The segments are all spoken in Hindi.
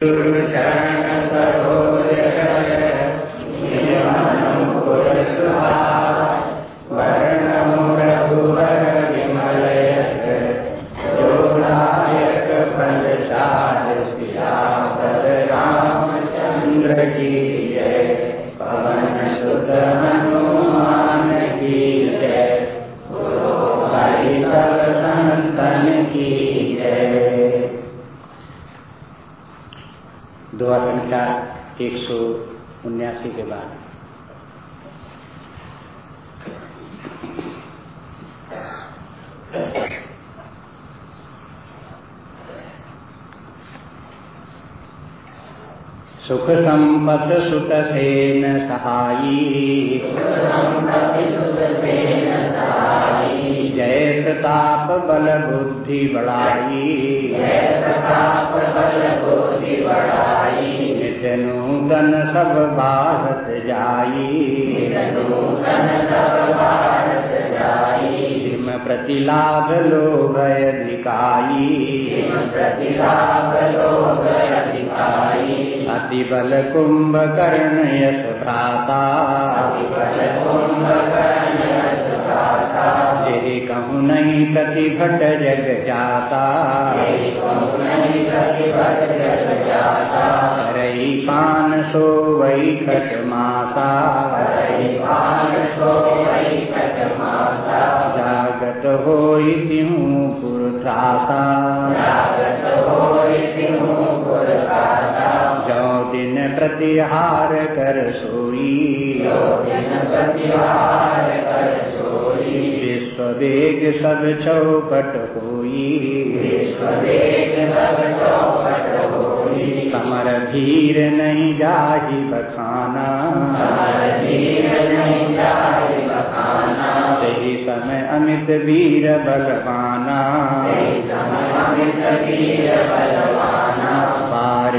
Buddha सुतसेन सहायी। जय प्रताप बल बुद्धि बढ़ाई नित नूतन सब भारत जाई जिम प्रतिलाभ लोभ अधिकाई अति बल कुंभ कर्ण यश भ्राता यही कहूँ नहीं कति भट जग जाता रही पान सो वही खट माता जागत हो पुरथासा प्रतिहार कर सोई विश्व सब चौपट होई समर धीर नहीं जाही बखाना। सही समय अमित वीर बलवाना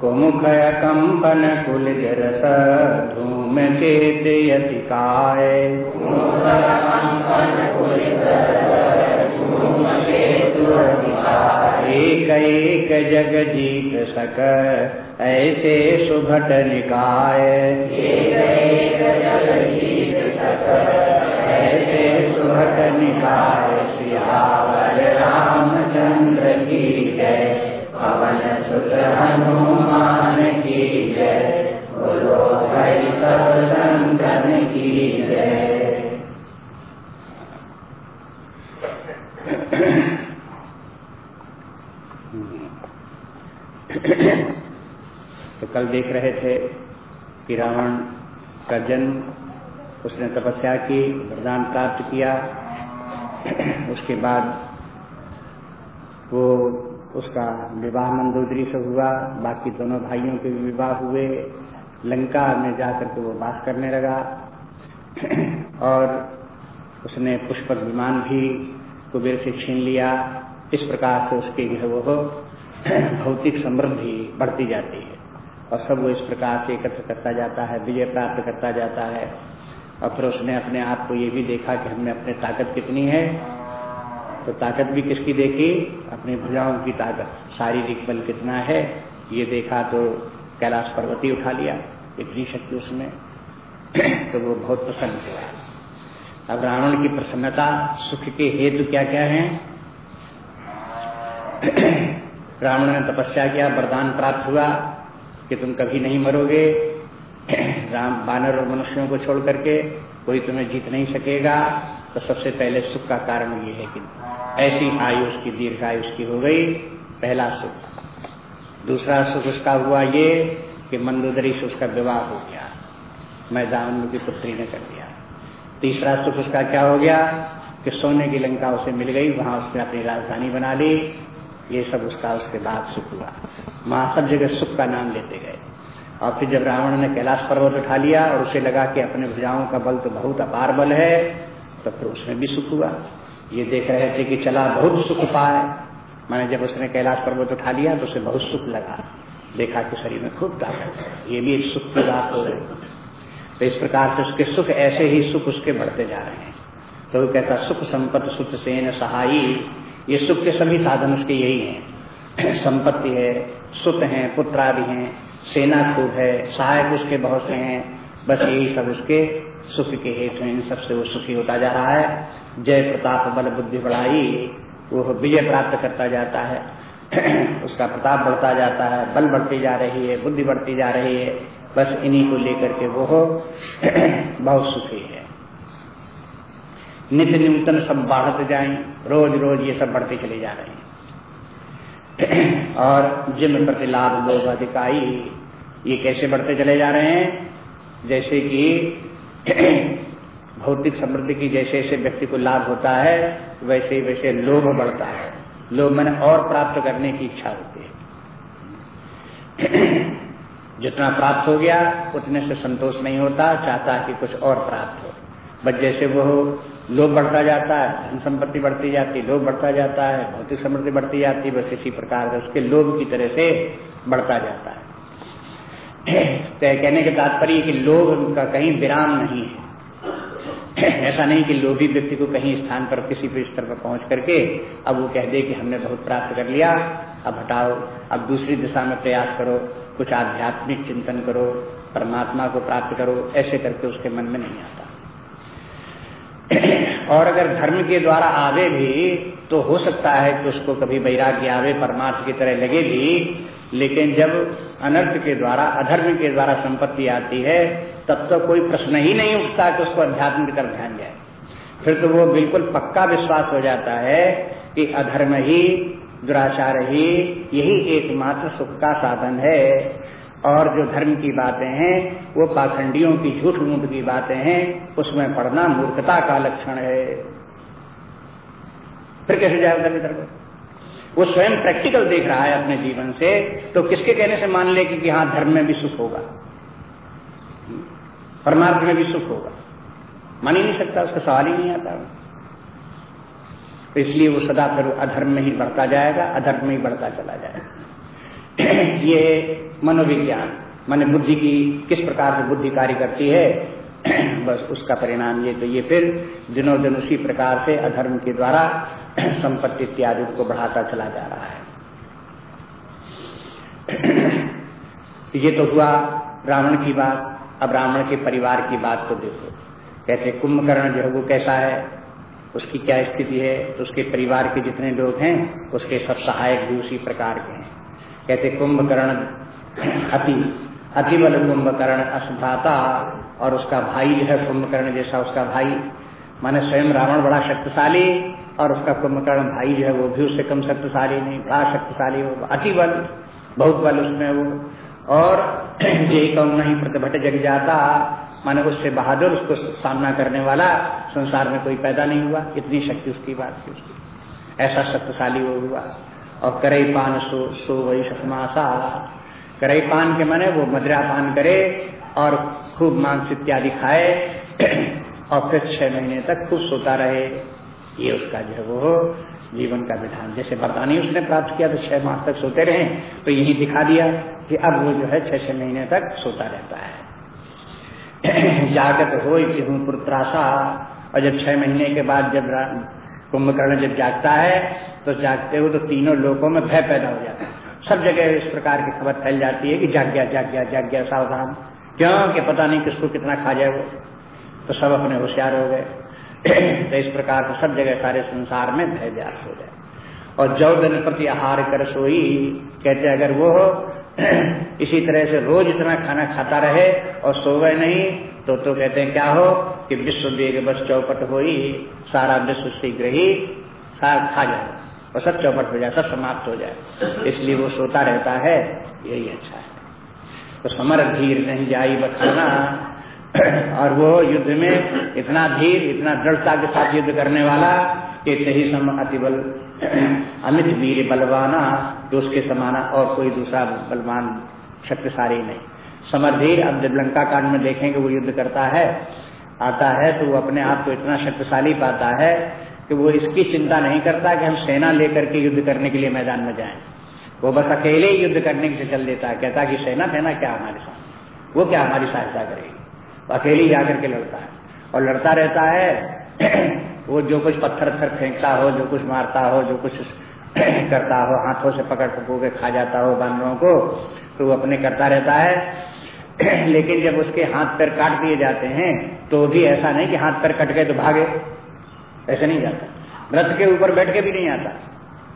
कुमुख कंपन कुल जरस धूम के अतिकाय एक एक जग जीत सक ऐसे सुभट निकाय ऐसे सुभट निकाय सियावर रामचंद्र की जय। पवन सुत हनुमान की जय बोलो सब संतन की जय तो कल देख रहे थे कि रावण का जन्म उसने तपस्या की, वरदान प्राप्त किया, उसके बाद वो उसका विवाह मंदोदरी से हुआ, बाकी दोनों भाइयों के भी विवाह हुए। लंका में जाकर के वो बात करने लगा। और उसने पुष्पक विमान भी कुबेर से छीन लिया। इस प्रकार से उसके जो है वो भौतिक समृद्धि बढ़ती जाती है। और सब वो इस प्रकार से एकत्र करता जाता है, विजय प्राप्त करता जाता है। और फिर उसने अपने आप को ये भी देखा कि हमने अपने ताकत कितनी है। तो ताकत भी किसकी देखी? अपने भुजाओं की ताकत। शारीरिक बल कितना है? ये देखा तो कैलाश पर्वती उठा लिया। इतनी शक्ति उसमें तो वो बहुत प्रसन्न हुआ। अब रावण की प्रसन्नता, सुख के हेतु क्या क्या है? रावण ने तपस्या किया, वरदान प्राप्त हुआ कि तुम कभी नहीं मरोगे। राम, बानर और मनुष्यों को छोड़ करके कोई तुम्हें जीत नहीं सकेगा। तो सबसे पहले सुख का कारण ये है कि ऐसी आयु उसकी, दीर्घायु उसकी हो गई, पहला सुख। दूसरा सुख उसका हुआ ये कि मंदोदरी से उसका विवाह हो गया। मैदान की पुत्री ने कर दिया। तीसरा सुख उसका क्या हो गया कि सोने की लंका उसे मिल गई, वहाँ उसने अपनी राजधानी बना ली। ये सब उसका, उसके बाद सुख हुआ। वहाँ सब जगह सुख का नाम लेते गए। और फिर जब रावण ने कैलाश पर्वत उठा लिया और उसे लगा कि अपने भुजाओं का बल तो बहुत अपार बल है तो फिर उसमें भी सुख हुआ। ये देख रहे थे कि चला, बहुत सुख पाए मैंने जब उसने कैलाश पर्वत उठा लिया तो उसे बहुत सुख लगा। देखा कि शरीर में खूब ताकत है। ये भी एक सुख की बात हो रही तो इस प्रकार से उसके सुख ऐसे ही सुख उसके बढ़ते जा रहे हैं। तो वो कहता, सुख संपत्ति सुख सेन सहाई ये सुख के सभी साधन उसके यही हैं। संपत्ति है, सुत है पुत्र आदि हैं, सेना खूब है, सहायक उसके बहुत से हैं। बस यही सब उसके सुख के हेतु इन सबसे वो सुखी होता जा रहा है। जय प्रताप बल बुद्धि बढ़ाई, वो विजय प्राप्त करता जाता है। उसका प्रताप बढ़ता जाता है, बल बढ़ती जा रही है, बुद्धि बढ़ती जा रही है। बस इन्हीं को लेकर के वो बहुत सुखी है। नित्य निमतन सब बढ़ते जाए, रोज रोज ये सब बढ़ते चले जा रहे हैं। और जिन प्रति लाभ लोग अधिकारी ये कैसे बढ़ते चले जा रहे हैं? जैसे कि भौतिक समृद्धि की जैसे जैसे व्यक्ति को लाभ होता है, वैसे ही वैसे लोभ बढ़ता है। लोभ मैंने और प्राप्त करने की इच्छा होती है। जितना प्राप्त हो गया, उतने से संतोष नहीं होता, चाहता कि कुछ और प्राप्त हो। बस जैसे वो लोभ बढ़ता जाता है, धन संपत्ति बढ़ती जाती, लोभ बढ़ता जाता है, भौतिक समृद्धि बढ़ती जाती है बस इसी प्रकार उसके लोभ की तरह से बढ़ता जाता है। कहने के तात्पर्य कि लोभ का कहीं विराम नहीं है। ऐसा नहीं कि लोभी व्यक्ति को कहीं स्थान पर किसी भी स्तर पर पहुँच करके अब वो कह दे कि हमने बहुत प्राप्त कर लिया, अब हटाओ, अब दूसरी दिशा में प्रयास करो, कुछ आध्यात्मिक चिंतन करो, परमात्मा को प्राप्त करो, ऐसे करके उसके मन में नहीं आता। और अगर धर्म के द्वारा आवे भी तो हो सकता है कि उसको कभी वैराग्य आवे परमार्थ की तरह लगे भी लेकिन जब अनर्थ के द्वारा, अधर्म के द्वारा संपत्ति आती है, तब तो कोई प्रश्न ही नहीं उठता कि उसको अध्यात्म की तरफ़ ध्यान जाए। फिर तो वो बिल्कुल पक्का विश्वास हो जाता है कि अधर्म ही, दुराचार ही, यही एकमात्र सुख का साधन है। और जो धर्म की बातें हैं, वो पाखंडियों की झूठ मूठ की बातें हैं, उसमें पढ़ना मूर्खता का लक्षण है। फिर कैसे जाएगा इधर वो स्वयं प्रैक्टिकल देख रहा है अपने जीवन से तो किसके कहने से मान ले कि हाँ धर्म में भी सुख होगा? परमार्थ में भी सुख होगा। मान ही नहीं सकता, उसका सवाल ही नहीं आता। तो इसलिए वो सदा फिर अधर्म में ही बढ़ता जाएगा, अधर्म में ही बढ़ता चला जाएगा। ये मनोविज्ञान, मन बुद्धि की, किस प्रकार से बुद्धि कार्य करती है, बस उसका परिणाम ये। तो ये फिर दिनों दिन उसी प्रकार से अधर्म के द्वारा संपत्ति इत्यादि को बढ़ाता चला जा रहा है। ये तो हुआ रावण की बात। अब रावण के परिवार की बात को देखो। कहते कुंभकर्ण जो है वो कैसा है? उसकी क्या स्थिति है? तो उसके परिवार के जितने लोग हैं, उसके सब सहायक भी उसी प्रकार के हैं। कहते कुंभकर्ण अति अति बल कुंभकर्ण अशुभाता और उसका भाई जो है कुंभकर्ण जैसा उसका भाई, माने स्वयं रावण बड़ा शक्तिशाली और उसका कुंभकर्ण भाई जो है वो भी उससे कम शक्तिशाली नहीं, बड़ा शक्तिशाली, वो अति बल, बहुत बल उसमें वो। और यही कौन नहीं, प्रतिभट जग जाता, माने उससे बहादुर, उसको सामना करने वाला, संसार में कोई पैदा नहीं हुआ। इतनी शक्ति उसकी बात थी उसकी। ऐसा शक्तिशाली वो हुआ। और करे पान सो सो वही शतमासा। करई पान के मने वो मदरा पान करे और खूब मांस इत्यादि खाए। और फिर छह महीने तक खूब सोता रहे। ये उसका जो है वो जीवन का विधान जैसे वरदानी उसने प्राप्त किया तो छह मास तक सोते रहे तो यही दिखा दिया कि अब वो जो है छह छह महीने तक सोता रहता है। जागत हो पुत्राशा। और जब छह महीने के बाद जब कुंभकर्ण जब जागता है तो जागते हुए तो तीनों लोगों में भय पैदा हो जाता है। सब जगह इस प्रकार की खबर फैल जाती है कि जाग गया जाग गया जाग गया सावधान। क्यों कि पता नहीं किसको कितना खा जाए वो। तो सब अपने होशियार हो गए। तो इस प्रकार से सब जगह सारे संसार में भय व्यास हो जाए। और जौ प्रति आहार कर सोई, कहते अगर वो इसी तरह से रोज इतना खाना खाता रहे और सोवे नहीं तो तो कहते हैं, क्या हो? कि विश्व वेग बस चौपट हो ही सारा विश्व शीघ्र ही खा जाए और सब चौपट हो जाए, सब समाप्त हो जाए। इसलिए वो सोता रहता है, यही अच्छा है। तो समर धीर नहीं जाई बखाना और वो युद्ध में इतना धीर, इतना दृढ़ता के साथ युद्ध करने वाला कि सही सम अतिबल, अमित वीर बलवाना तो उसके समाना और कोई दूसरा बलवान शक्तिशाली नहीं। समरधीर अब जब लंका कांड में देखेंगे, वो युद्ध करता है, आता है तो वो अपने आप को इतना शक्तिशाली पाता है कि वो इसकी चिंता नहीं करता कि हम सेना लेकर के युद्ध करने के लिए मैदान में जाएँ। वो बस अकेले ही युद्ध करने के लिए चल देता है, कहता कि सेना सेना क्या हमारे साथ? वो क्या हमारी सहायता करेगी? अकेले जाकर के लड़ता है। और लड़ता रहता है वो जो कुछ पत्थर पत्थर फेंकता हो जो कुछ मारता हो जो कुछ करता हो हाथों से पकड़ पकड़ के खा जाता हो बानरों को तो वो अपने करता रहता है। लेकिन जब उसके हाथ पैर काट दिए जाते हैं तो भी ऐसा नहीं कि हाथ पैर कट गए तो भागे। ऐसे नहीं जाता। रथ के ऊपर बैठ के भी नहीं आता।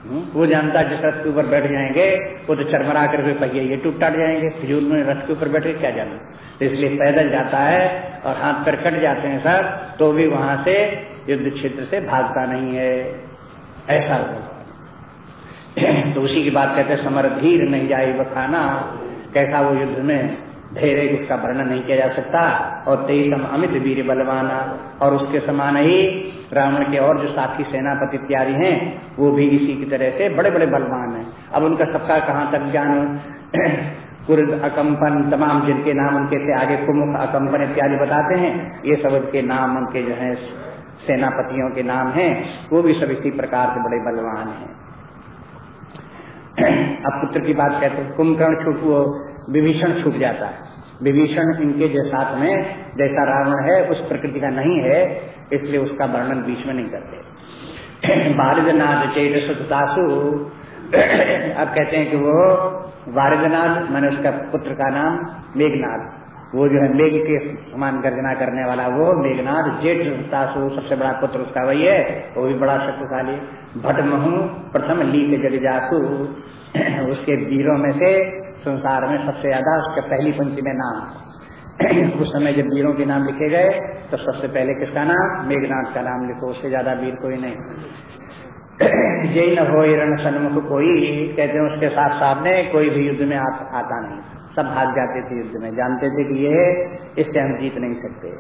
हम्म, वो जानता जिस रथ के ऊपर बैठ जाएँगे वो तो चरमरा करके पहिए ये टूट टाट जाएँगे। फिजूल में रथ के ऊपर बैठे क्या जाना? तो इसलिए पैदल जाता है और हाथ पैर कट जाते हैं सर तो भी वहाँ से युद्ध क्षेत्र से भागता नहीं है। ऐसा तो उसी की बात कहते समर धीर नहीं जाए बखाना कैसा वो युद्ध में ढेरे उसका वर्णन नहीं किया जा सकता। और तेईसम अमित वीर बलवाना। और उसके समान ही रावण के और जो साथी सेनापति इत्यादि हैं, वो भी इसी की तरह से बड़े बड़े बलवान हैं। अब उनका सबका कहाँ तक ज्ञान कुर्द अकम्पन, तमाम जिनके नाम उनके से आगे कुमुख अकम्पन इत्यादि बताते हैं, ये सब उनके नाम, उनके जो है, सेनापतियों के नाम हैं, वो भी सब इसी प्रकार से बड़े बलवान हैं। अब पुत्र की बात कहते हैं, कुंभकर्ण छूट, वो विभीषण छूट जाता है। विभीषण इनके जो साथ में, जैसा रावण है, उस प्रकृति का नहीं है, इसलिए उसका वर्णन बीच में नहीं करते। बारिदनाथ चेत सुतासु अब कहते हैं कि वो वारिदनाथ मैंने उसका पुत्र का नाम मेघनाथ वो जो है मेघ के समान गर्जना करने वाला वो मेघनाथ जेठ तासु सबसे बड़ा पुत्र उसका वही है, वो भी बड़ा शक्तिशाली। भट महू प्रथम लीक जगजासु। उसके वीरों में से संसार में सबसे ज़्यादा उसके पहली पंक्ति में नाम। उस समय जब वीरों के नाम लिखे गए तो सबसे पहले किसका नाम? मेघनाथ का नाम लिखो, उससे ज़्यादा वीर कोई नहीं। जय न हो रण सन्मुख कोई कहते हैं उसके साथ सामने कोई भी युद्ध में आ, आता नहीं। सब भाग जाते थे युद्ध में। जानते थे कि ये इससे हम जीत नहीं सकते।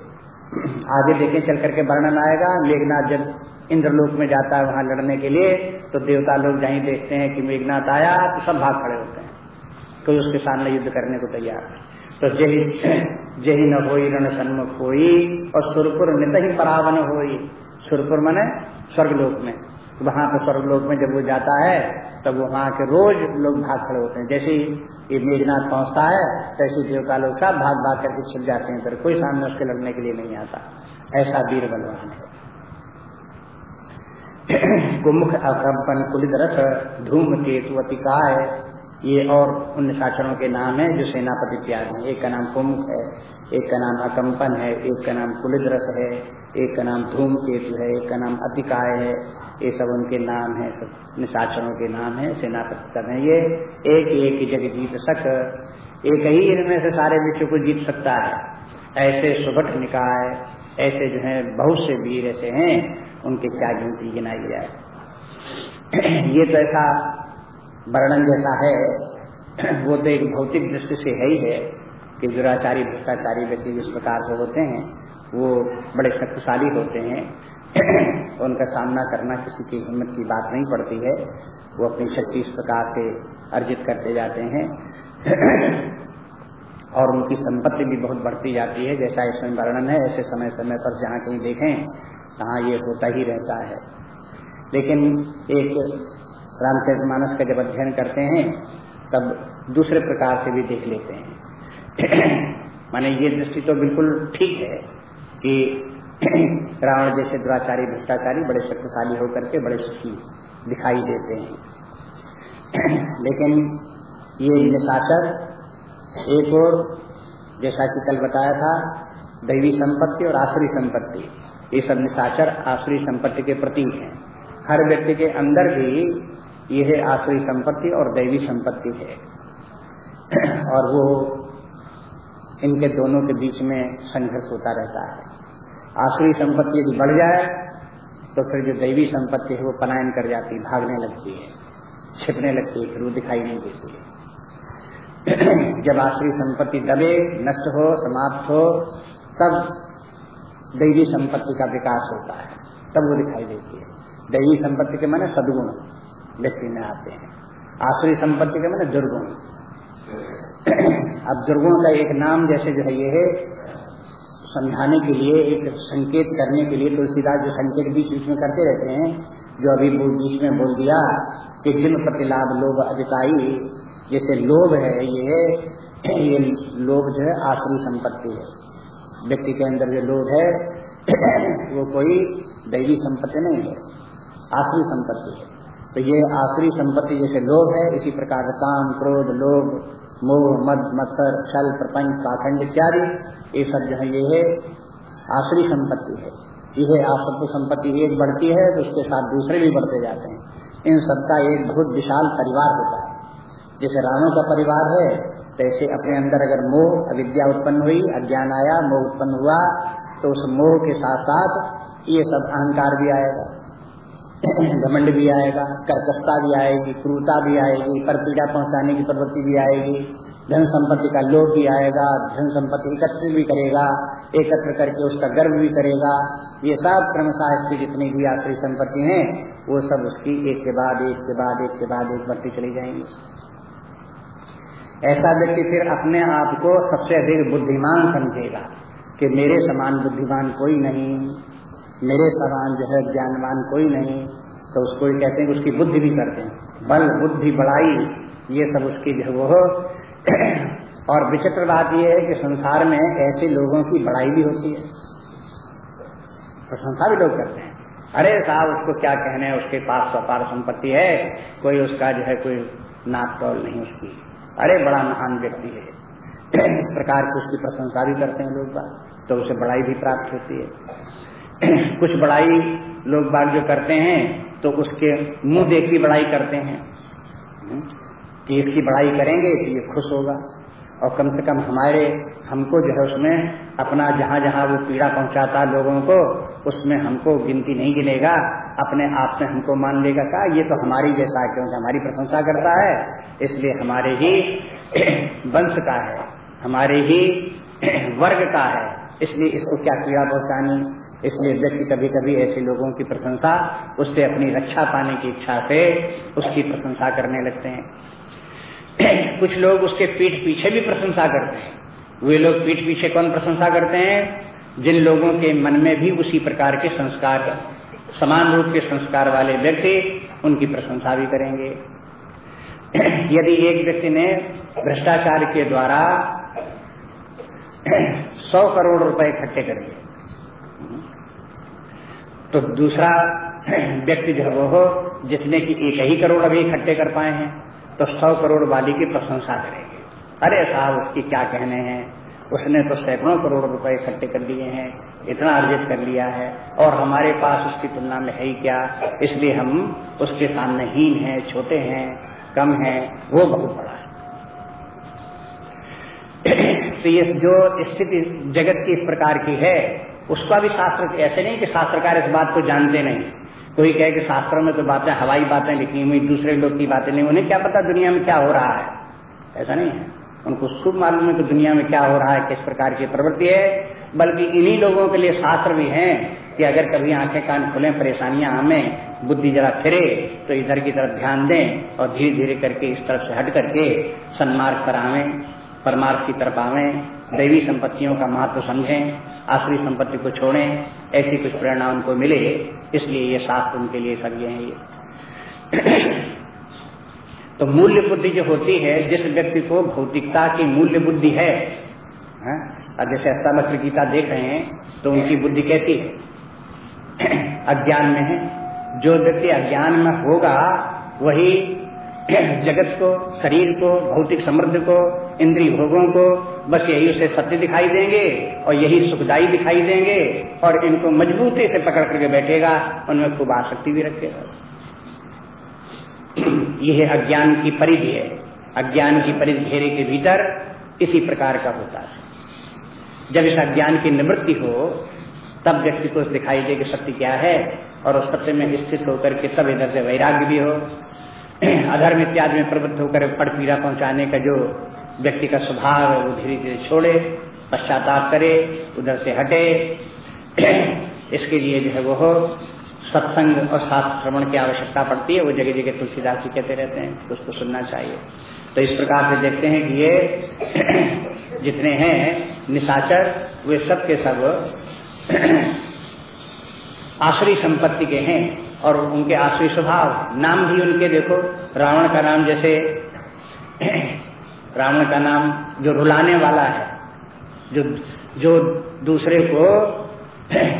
आगे देखें चल करके वर्णन आएगा मेघनाथ जब इंद्रलोक में जाता है वहाँ लड़ने के लिए तो देवता लोग जहीं देखते हैं कि मेघनाथ आया तो सब भाग खड़े होते हैं। कोई उसके सामने युद्ध करने को तैयार है। तो जही जही न हो रण सन्मुख होई और सुरपुर नित ही परावन हो। सुरपुर मने स्वर्गलोक में। तो वहाँ पर स्वर्गलोक में जब वो जाता है, तब वहाँ के रोज लोग भाग खड़े होते हैं। जैसे ही ये मेघनाथ पहुँचता है, तैसे देवता लोग सब भाग भाग करके छिप जाते हैं फिर कोई सामने उसके लड़ने के लिए नहीं आता। ऐसा वीर बलवान है। कुमुख अकम्पन कुलित रस, धूम अतिकाय ये और उन निशाचरों के नाम है जो सेनापति इत्यादि हैं। एक का नाम कुमुख है, एक का नाम अकम्पन है, एक का नाम कुलिद्रस है। एक का नाम धूम केतु है, एक का नाम अतिकाय है, ये सब उनके नाम है, सब निशाचरों के नाम है, सेनापति सब है। ये एक एक जग जीत सक, एक ही इनमें से सारे विश्व को जीत सकता है। ऐसे सुभट निकाय, ऐसे जो है बहुत से वीर ऐसे हैं, उनके क्या गिनती गिनाई जाए। ये तो ऐसा वर्णन जैसा है, वो तो एक भौतिक दृष्टि से है ही है, कि दुराचारी, भ्रष्टाचारी व्यक्ति जिस प्रकार से होते हैं वो बड़े शक्तिशाली होते हैं। उनका सामना करना किसी की हिम्मत की बात नहीं पड़ती है। वो अपनी शक्ति इस प्रकार से अर्जित करते जाते हैं। और उनकी संपत्ति भी बहुत बढ़ती जाती है। जैसा इसमें वर्णन है, ऐसे समय समय पर जहाँ कहीं देखें, तहाँ ये होता ही रहता है। लेकिन एक रामचरित मानस का जब अध्ययन करते हैं, तब दूसरे प्रकार से भी देख लेते हैं। माने ये दृष्टि तो बिल्कुल ठीक है कि रावण जैसे दुराचारी भ्रष्टाचारी बड़े शक्तिशाली होकर के बड़े सुखी दिखाई देते हैं। लेकिन ये निशाचर एक और, जैसा कि कल बताया था, दैवी संपत्ति और आसुरी संपत्ति, ये सब निशाचर आसुरी संपत्ति के प्रतीक हैं। हर व्यक्ति के अंदर भी यह आश्रय संपत्ति और दैवी संपत्ति है। और वो इनके दोनों के बीच में संघर्ष होता रहता है। आश्रय संपत्ति यदि बढ़ जाए तो फिर जो दैवी संपत्ति है वो पलायन कर जाती है भागने लगती है, छिपने लगती है, फिर वो दिखाई नहीं देती है। जब आश्रय संपत्ति दबे, नष्ट हो, समाप्त हो, तब दैवी संपत्ति का विकास होता है, तब वो दिखाई देती है। दैवी संपत्ति के माने सदगुण व्यक्ति में आते हैं। आश्री संपत्ति के मैंने दुर्गुण। अब दुर्गुण का एक नाम जैसे जो है ये है समझाने के लिए, एक संकेत करने के लिए तुलसीदास जो संकेत बीच बीच में करते रहते हैं, जो अभी बीच में बोल दिया कि जिन प्रतिलाभ लोभ अधिकाई, जैसे लोभ है, ये ये लोभ जो है आश्री संपत्ति है। व्यक्ति के अंदर जो लोभ है, वो कोई दैवी संपत्ति नहीं है आश्री संपत्ति है। तो ये आश्री संपत्ति जैसे लोभ है, इसी प्रकार काम, क्रोध, लोभ, मोह, मद, मत्सर, छल, प्रपंच, पाखंड इत्यादि ये सब जो है, ये है आश्री संपत्ति है। यह आसक्त संपत्ति एक बढ़ती है तो उसके साथ दूसरे भी बढ़ते जाते हैं। इन सबका एक बहुत विशाल परिवार होता है। जैसे रामों का परिवार है, तैसे अपने अंदर अगर मोह, अविद्या उत्पन्न हुई, अज्ञान आया, मोह उत्पन्न हुआ तो उस मोह के साथ साथ ये सब अहंकार भी आएगा, घमंड भी आएगा, कर्कशता भी आएगी, क्रूरता भी आएगी, पर पीड़ा पहुँचाने की प्रवृत्ति भी आएगी। धन संपत्ति का लोभ भी आएगा धन संपत्ति एकत्र भी करेगा, एकत्र करके उसका गर्व भी करेगा। ये सब क्रमशः इसकी जितनी भी आश्री संपत्ति हैं, वो सब उसकी एक के बाद, एक के बाद, एक के बाद, एक बढ़ती चली जाएँगी। ऐसा व्यक्ति फिर अपने आप को सबसे अधिक बुद्धिमान समझेगा कि मेरे समान बुद्धिमान कोई नहीं, मेरे समान जो है ज्ञानवान कोई नहीं तो उसको कहते हैं उसकी बुद्धि भी करते हैं बल, बुद्धि बढ़ाई ये सब उसकी जो वो और विचित्र बात यह है कि संसार में ऐसे लोगों की बड़ाई भी होती है। प्रशंसा भी लोग करते हैं। अरे साहब, उसको क्या कहने है? उसके पास सपार संपत्ति है। कोई उसका जो है कोई नाप तौल नहीं उसकी। अरे बड़ा महान व्यक्ति है। इस प्रकार की उसकी प्रशंसा भी करते हैं लोग बाग। तो उसे बड़ाई भी प्राप्त होती है। कुछ बड़ाई लोग बाग जो करते हैं तो उसके मुँह देख की बड़ाई करते हैं। कि इसकी बड़ाई करेंगे तो ये खुश होगा। और कम से कम हमारे, हमको जो है उसमें अपना जहाँ जहाँ वो पीड़ा पहुंचाता लोगों को, उसमें हमको गिनती नहीं गिनेगा, अपने आप में हमको मान लेगा का ये तो हमारी जैसा है, क्योंकि हमारी प्रशंसा करता है, इसलिए हमारे ही वंश का है, हमारे ही वर्ग का है, इसलिए इसको क्या पीड़ा पहुंचानी? इसलिए व्यक्ति कभी कभी ऐसे लोगों की प्रशंसा, उससे अपनी रक्षा पाने की इच्छा से उसकी प्रशंसा करने लगते हैं। कुछ लोग उसके पीठ पीछे भी प्रशंसा करते हैं। वे लोग पीठ पीछे कौन प्रशंसा करते हैं? जिन लोगों के मन में भी उसी प्रकार के संस्कार, समान रूप के संस्कार वाले व्यक्ति उनकी प्रशंसा भी करेंगे। यदि एक व्यक्ति ने भ्रष्टाचार के द्वारा सौ करोड़ रुपए इकट्ठे कर दिए तो दूसरा व्यक्ति जो वो हो, जिसने की एक ही करोड़ अभी इकट्ठे कर पाए हैं। तो सौ करोड़ वाली की प्रशंसा करेंगे। अरे साहब, उसकी क्या कहने हैं? उसने तो सैकड़ों करोड़ रुपए इकट्ठे कर लिए हैं, इतना अर्जित कर लिया है, और हमारे पास उसकी तुलना में है ही क्या? इसलिए हम उसके सामने हीन हैं, छोटे हैं, कम हैं, वो बहुत बड़ा है। तो ये जो स्थिति जगत की इस प्रकार की है, उसका भी शास्त्र ऐसे नहीं कि शास्त्रकार इस बात को जानते नहीं। कोई कहे कि शास्त्रों में तो बातें, हवाई बातें लिखी हुई, दूसरे लोग की बातें नहीं, उन्हें क्या पता दुनिया में क्या हो रहा है? ऐसा नहीं है। उनको शुभ मालूम है कि दुनिया में क्या हो रहा है, किस प्रकार की प्रवृत्ति है। बल्कि इन्हीं लोगों के लिए शास्त्र भी हैं कि अगर कभी आँखें कान खुले, परेशानियाँ हमें, बुद्धि जरा फिरे तो इधर की तरफ़ ध्यान दें और धीरे धीरे करके इस तरफ़ से हट करके सन्मार्ग पर आवे, परमार्थ की तरफ़ आवे। दैवी संपत्तियों का महत्व समझें आश्री संपत्ति को छोड़ें ऐसी कुछ प्रेरणा उनको मिले इसलिए ये शास्त्र उनके लिए सज्ञ है ये। तो मूल्य बुद्धि जो होती है जिस व्यक्ति को भौतिकता की मूल्य बुद्धि है हाँ, अब जैसे अष्टावक्र गीता देख रहे हैं तो उनकी बुद्धि कैसी है? अज्ञान में है। जो व्यक्ति अज्ञान में होगा वही जगत को, शरीर को, भौतिक समृद्ध को, इंद्रिय भोगों को, बस यही उसे सत्य दिखाई देंगे और यही सुखदाई दिखाई देंगे और इनको मजबूती से पकड़ करके बैठेगा, उनमें खूब आसक्ति भी रखेगा। यह अज्ञान की परिधि है। अज्ञान की परिधि घेरे के भीतर इसी प्रकार का होता है। जब इस अज्ञान की निवृत्ति हो, तब व्यक्ति को दिखाई दे कि सत्य क्या है और उस सत्य में स्थित होकर के सब इधर से वैराग्य भी हो अधर्म इत्यादि में प्रवृत्त होकर पड़ पीड़ा पहुँचाने का जो व्यक्ति का स्वभाव है, वो धीरे धीरे छोड़े, पश्चाताप करे, उधर से हटे। इसके लिए जो है वो सत्संग और शास्त्र श्रवण की आवश्यकता पड़ती है, वो जगह जगह तुलसीदास जी कहते रहते हैं तो उसको सुनना चाहिए। तो इस प्रकार से देखते हैं कि ये जितने हैं, निशाचर, वे सब के सब आश्री संपत्ति के हैं। और उनके आश्री स्वभाव, नाम भी उनके देखो। रावण का नाम जैसे, रावण का नाम जो रुलाने वाला है, जो जो दूसरे को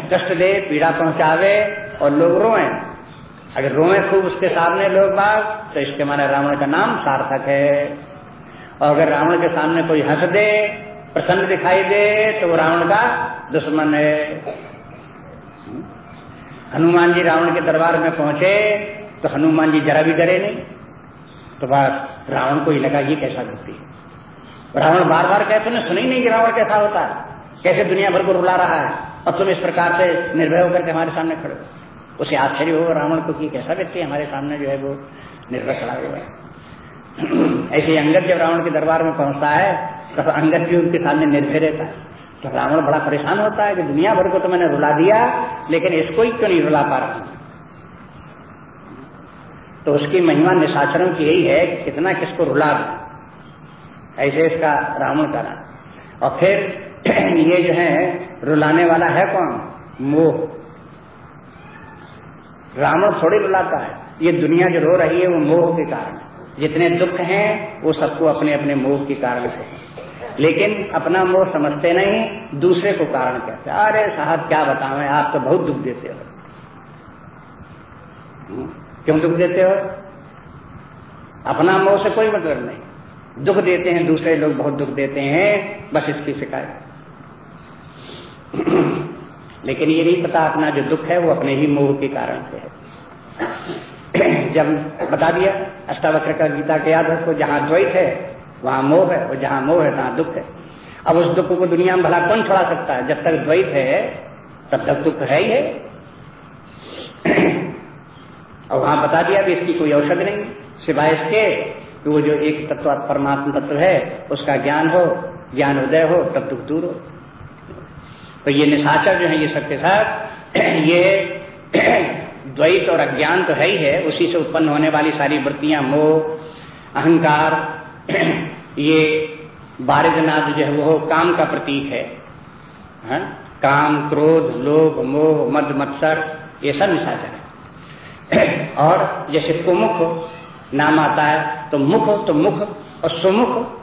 कष्ट दे, पीड़ा पहुंचावे और लोग रोए। अगर रोए खूब उसके सामने लोग बाग तो इसके माने रावण का नाम सार्थक है। और अगर रावण के सामने कोई हंस दे, प्रसन्न दिखाई दे तो वो रावण का दुश्मन है। हनुमान जी रावण के दरबार में पहुँचे तो हनुमान जी जरा भी डरे नहीं। तो बस रावण को ही लगा, ये कैसा व्यक्ति रावण बार बार कहते तुमने सुने नहीं कि रावण कैसा होता है? कैसे दुनिया भर को रुला रहा है? और तुम इस प्रकार से निर्भय होकर के हमारे सामने खड़े हो। उसे आश्चर्य हो रावण को कि कैसा व्यक्ति हमारे सामने जो है वो निर्भय खड़ा हुआ है। ऐसे अंगद जब रावण के दरबार में पहुँचता है, तब अंगद भी उनके सामने निर्भय रहता है। तो रावण बड़ा परेशान होता है कि दुनिया भर को तो मैंने रुला दिया, लेकिन इसको ही क्यों नहीं रुला पा रहा? तो उसकी महिमा निशाचरों की यही है कि कितना किसको रुला दू। ऐसे इसका रावण का नाम और फिर ये जो है, रुलाने वाला है कौन? मोह। रावण थोड़ी रुलाता है। ये दुनिया जो रो रही है, वो मोह के कारण। जितने दुख हैं, वो सबको अपने अपने मोह के कारण से। लेकिन अपना मोह समझते नहीं दूसरे को कारण कहते अरे साहब क्या बताओ आप तो बहुत दुख देते हो। हम्म, क्यों दुख देते हो? अपना मोह से कोई मतलब नहीं। दुख देते हैं दूसरे लोग बहुत दुख देते हैं बस इसकी शिकायत। लेकिन ये नहीं पता अपना जो दुख है वो अपने ही मोह के कारण से है। जब बता दिया अष्टावक्र का गीता के याद तो जहाँ द्वैत है वहाँ मोह है और जहाँ मोह है तहां दुख है। अब उस दुख को दुनिया में भला कौन छोड़ा सकता है? जब तक द्वैत है, तब तक दुख है ही है। और वहाँ बता दिया कि इसकी कोई औषध नहीं। सिवाय इसके कि वो जो एक तत्व परमात्मा तत्व है, उसका ज्ञान हो, ज्ञान उदय हो, तब दुख दूर हो। तो ये निशाचर जो है, ये सबके साथ, ये द्वैत और अज्ञान तो है ही है, उसी से उत्पन्न होने वाली सारी वृत्तियाँ, मोह, अहंकार ये बारिदनाद जो है, वो काम का प्रतीक है। हा? काम, क्रोध, लोभ, मोह, मद, मत्सर, ये सब निशाचर है। और जैसे कुमुख नाम आता है तो मुख तो मुख, और सुमुख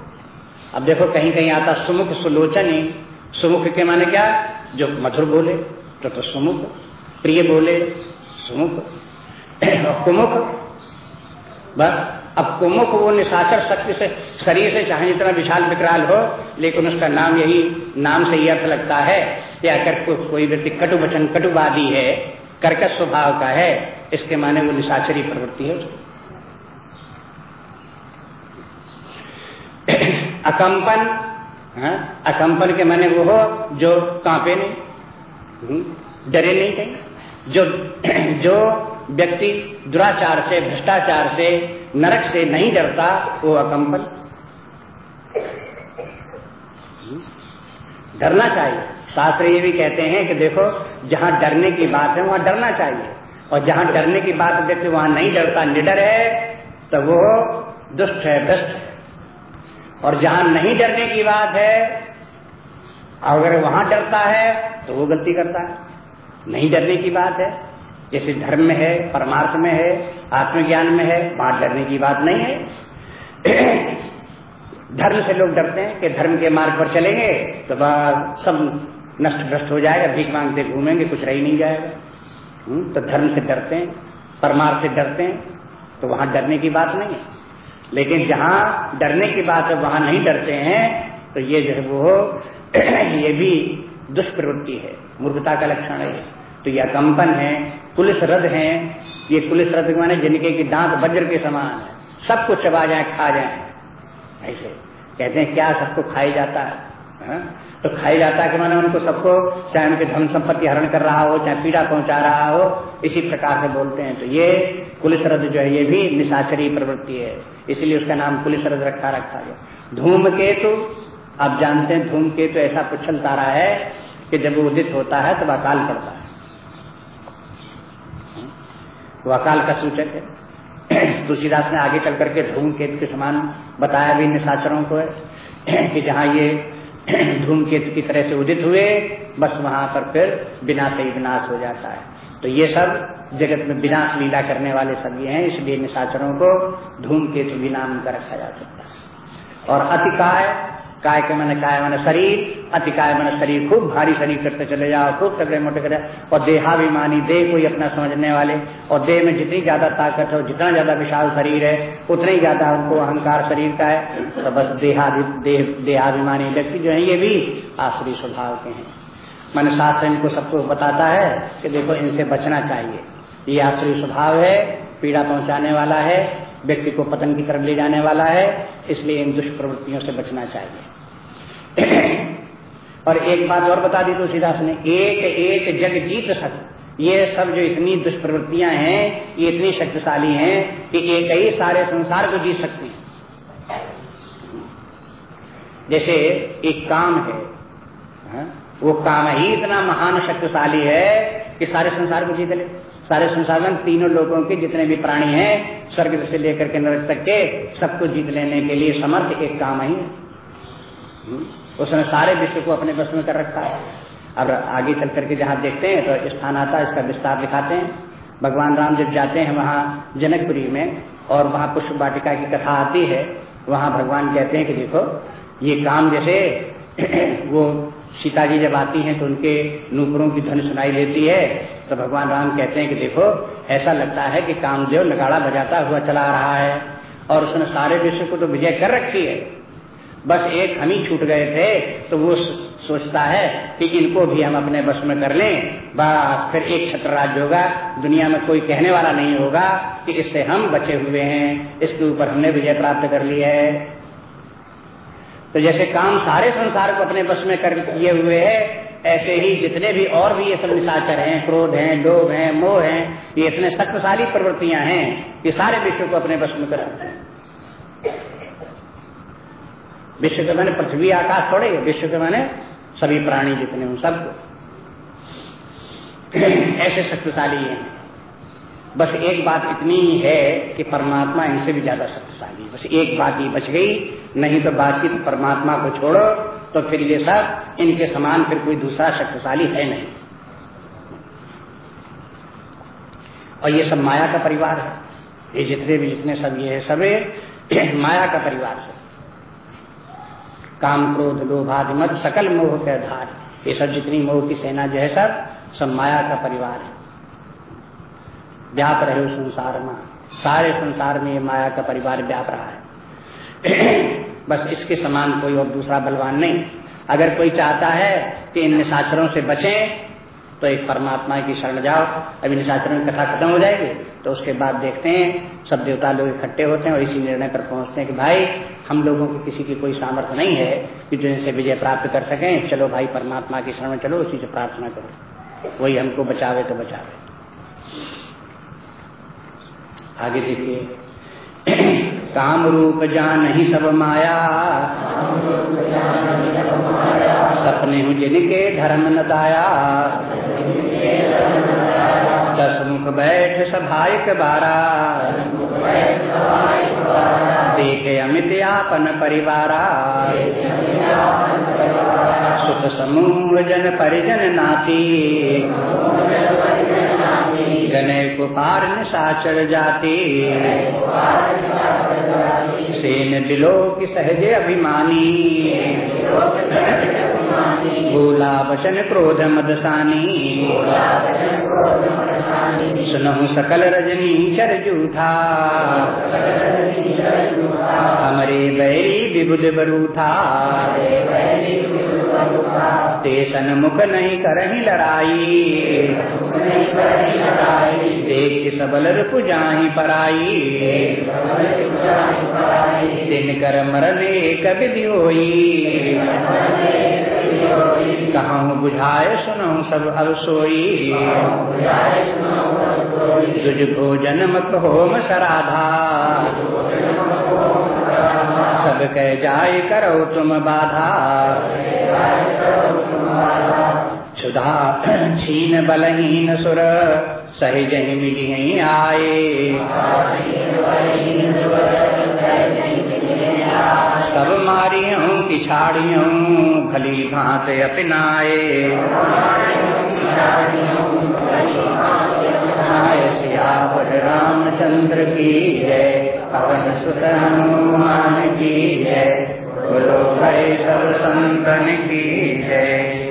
अब देखो, कहीं कहीं आता सुमुख सुलोचन ही। सुमुख के माने क्या? जो मधुर बोले तो तो सुमुख। प्रिय बोले, सुमुख। और कुमुख? बस। अब कुमुख वो निशाचर शक्ति से शरीर से चाहे जितना विशाल विकराल हो लेकिन उसका नाम यही नाम से ही अर्थ लगता है कि अगर को, कोई व्यक्ति कटु वचन कटुवादी है कर्कश स्वभाव का है इसके माने वो निशाचरी प्रवृत्ति है अकंपन हाँ? अकंपन के माने वो हो जो कांपे नहीं हम्म? डरे नहीं कहीं जो जो व्यक्ति दुराचार से भ्रष्टाचार से नरक से नहीं डरता वो अकंपन? डरना चाहिए। शास्त्र ये भी कहते हैं कि देखो, जहाँ डरने की बात है, वहाँ डरना चाहिए। और जहाँ डरने की बात व्यक्ति वहाँ नहीं डरता, निडर है तो वो दुष्ट है, भ्रष्ट। और जहाँ नहीं डरने की बात है, अगर वहाँ डरता है तो वो गलती करता है। नहीं डरने की बात है जैसे धर्म में है परमार्थ में है आत्मज्ञान में है वहाँ डरने की बात नहीं है। धर्म से लोग डरते हैं कि धर्म के मार्ग पर चलेंगे तो सब नष्ट भ्रष्ट हो जाएगा भीख मांगते घूमेंगे कुछ रह नहीं जाएगा। हम्म, तो धर्म से डरते हैं परमार्थ से डरते हैं तो वहाँ डरने की बात नहीं है। लेकिन जहाँ डरने की बात है वहाँ नहीं डरते हैं तो ये जो है वो ये भी दुष्प्रवृत्ति है मूर्खता का लक्षण है। तो यह कंपन है पुलिस रद है। ये पुलिस रद माने जिनके की दांत वज्र के समान है। सबको चबा जाए, खा जाए। ऐसे। कहते हैं, क्या सबको खाई जाता है? हा? तो खाई जाता है कि मैंने उनको सबको, चाहे उनके धन संपत्ति हरण कर रहा हो, चाहे पीड़ा पहुँचा रहा हो, इसी प्रकार से बोलते हैं। तो ये पुलिस रद जो है, ये भी निशाचरी प्रवृत्ति है। इसलिए उसका नाम पुलिस रद रखा रखा गया। धूमकेतु आप जानते हैं धूमकेतु ऐसा पुछल तारा है कि जब उदित होता है, तब अकाल पड़ता है। वो अकाल का सूचक है। तुलसीदास ने आगे चल करके धूमकेतु के समान बताया भी निशाचरों को। कि जहाँ ये धूमकेतु की तरह से उदित हुए, बस वहाँ पर फिर बिना से विनाश हो जाता है। तो ये सब जगत में विनाश लीला करने वाले सब ये हैं, इसलिए निशाचरों को धूमकेतु भी नाम उनका रखा जा सकता है। और अतिकाय काय के मैंने काय मन शरीर? अति काय मन शरीर खूब भारी शरीर करते चले जाओ खूब तगड़े मोटे करे और देहाभिमानी, देह को ही अपना समझने वाले। और देह में जितनी ज़्यादा ताकत है, जितना ज़्यादा विशाल शरीर है, उतना ही ज़्यादा उनको अहंकार शरीर का है। तो बस देहादि देह, देहाभिमानी व्यक्ति जो है, ये भी आश्री स्वभाव के हैं। मैंने शास्त्र इनको सबको बताता है कि देखो, इनसे बचना चाहिए। ये आश्री स्वभाव है, पीड़ा पहुँचाने वाला है व्यक्ति को पतन की तरफ़ ले जाने वाला है, इसलिए इन दुष्प्रवृत्तियों से बचना चाहिए। और एक बात और बता दी तुलसीदास ने, एक एक जग जीत सक ये सब जो इतनी दुष्प्रवृत्तियाँ हैं, ये इतनी शक्तिशाली हैं, कि एक ही सारे संसार को जीत सकती है। जैसे एक काम है, हा? वो काम ही इतना महान शक्तिशाली है कि सारे संसार को जीत ले। सारे संसाधन तीनों लोगों के जितने भी प्राणी हैं, स्वर्ग से लेकर के नरक तक के, सबको जीत लेने के लिए समर्थ एक काम ही। है हम्म? उसने सारे विश्व को अपने बस में कर रखा है। अब आगे चल करके जहाँ देखते हैं तो स्थान आता है, इसका विस्तार दिखाते हैं। भगवान राम जब जाते हैं वहाँ जनकपुरी में, और वहाँ पुष्प वाटिका की कथा आती है, वहाँ भगवान कहते हैं कि देखो, ये काम जैसे वो सीता जी जब आती हैं तो उनके नूपुरों की ध्वनि सुनाई देती है। तो भगवान राम कहते हैं कि देखो, ऐसा लगता है कि कामदेव नगाड़ा बजाता हुआ चला रहा है और उसने सारे विश्व को तो विजय कर रखी है। बस एक हम ही छूट गए थे तो वो सोचता है कि इनको भी हम अपने बस में कर लें। बस फिर एक छत्र राज्य होगा, दुनिया में कोई कहने वाला नहीं होगा कि इससे हम बचे हुए हैं, इसके ऊपर हमने विजय प्राप्त कर ली है। तो जैसे काम सारे संसार को अपने बस में कर किए हुए है, ऐसे ही जितने भी और भी ये सब निशाचर हैं, क्रोध हैं, लोभ हैं, मोह हैं, ये इतने शक्तिशाली प्रवृत्तियाँ हैं, ये सारे विश्व को अपने बस में कराते हैं। विश्व के मैंने पृथ्वी, आकाश थोड़े, विश्व के मैंने सभी प्राणी जितने हूँ सबको। ऐसे शक्तिशाली हैं। बस एक बात इतनी ही है कि परमात्मा इनसे भी ज़्यादा शक्तिशाली बस एक बात ही बच गई, नहीं तो बाकी तो परमात्मा को छोड़ो तो फिर ये सब इनके समान फिर कोई दूसरा शक्तिशाली है नहीं। और ये सब माया का परिवार है। ये जितने भी जितने सब ये है, सबे माया का परिवार है। काम क्रोध लोभादि मत, सकल मोह के आधार। ये सब जितनी मोह की सेना जो है सब सब माया का परिवार है। व्याप रहे उस संसार में। सारे संसार में ये माया का परिवार व्याप रहा है। बस इसके समान कोई और दूसरा बलवान नहीं। अगर कोई चाहता है कि इन निशाचरों से बचे तो एक परमात्मा की शरण जाओ। अभी निशाचरों की कथा खत्म हो जाएगी तो उसके बाद देखते हैं, सब देवता लोग इकट्ठे होते हैं और इसी निर्णय पर पहुँचते हैं कि भाई, हम लोगों की किसी की कोई सामर्थ्य नहीं है कि जो इनसे विजय प्राप्त कर सकें। चलो भाई, परमात्मा की शरण चलो, उसी से प्रार्थना करो। वही हमको बचावे तो बचावे। आगे देखिए। काम रूप जान ही सब माया। सपने हूँ जिनके धर्म न दाया। दस मुख बैठ सभायक बारा देखे अमित यापन परिवारा। सुख समूह जन परिजन नाती। गनय कुपार निशाचर जाती। सेन बिलो की सहज अभिमानी। बोला वचन क्रोध मदसानी सुनहु सकल रजनी चर जूठा हमारे बैरी विबुद बरूथा। तेसन मुख नहीं करही लड़ाई। देख सबल रुपु जाही पराई। दिन कर मरने कबिधि होई। कहाँ बुझाए सुनो सब अब सोई तुझ भोजन मत होम सराधा सब कह जाय करो तुम बाधा। क्षुधा छीन बलहीन सुर सही जही मिली आए सब मारी हूँ पिछाड़ियों, भली भांत अपनाए रामचंद्र की जय, पवन सुत हनुमान की जय। भाई सब संतन की जय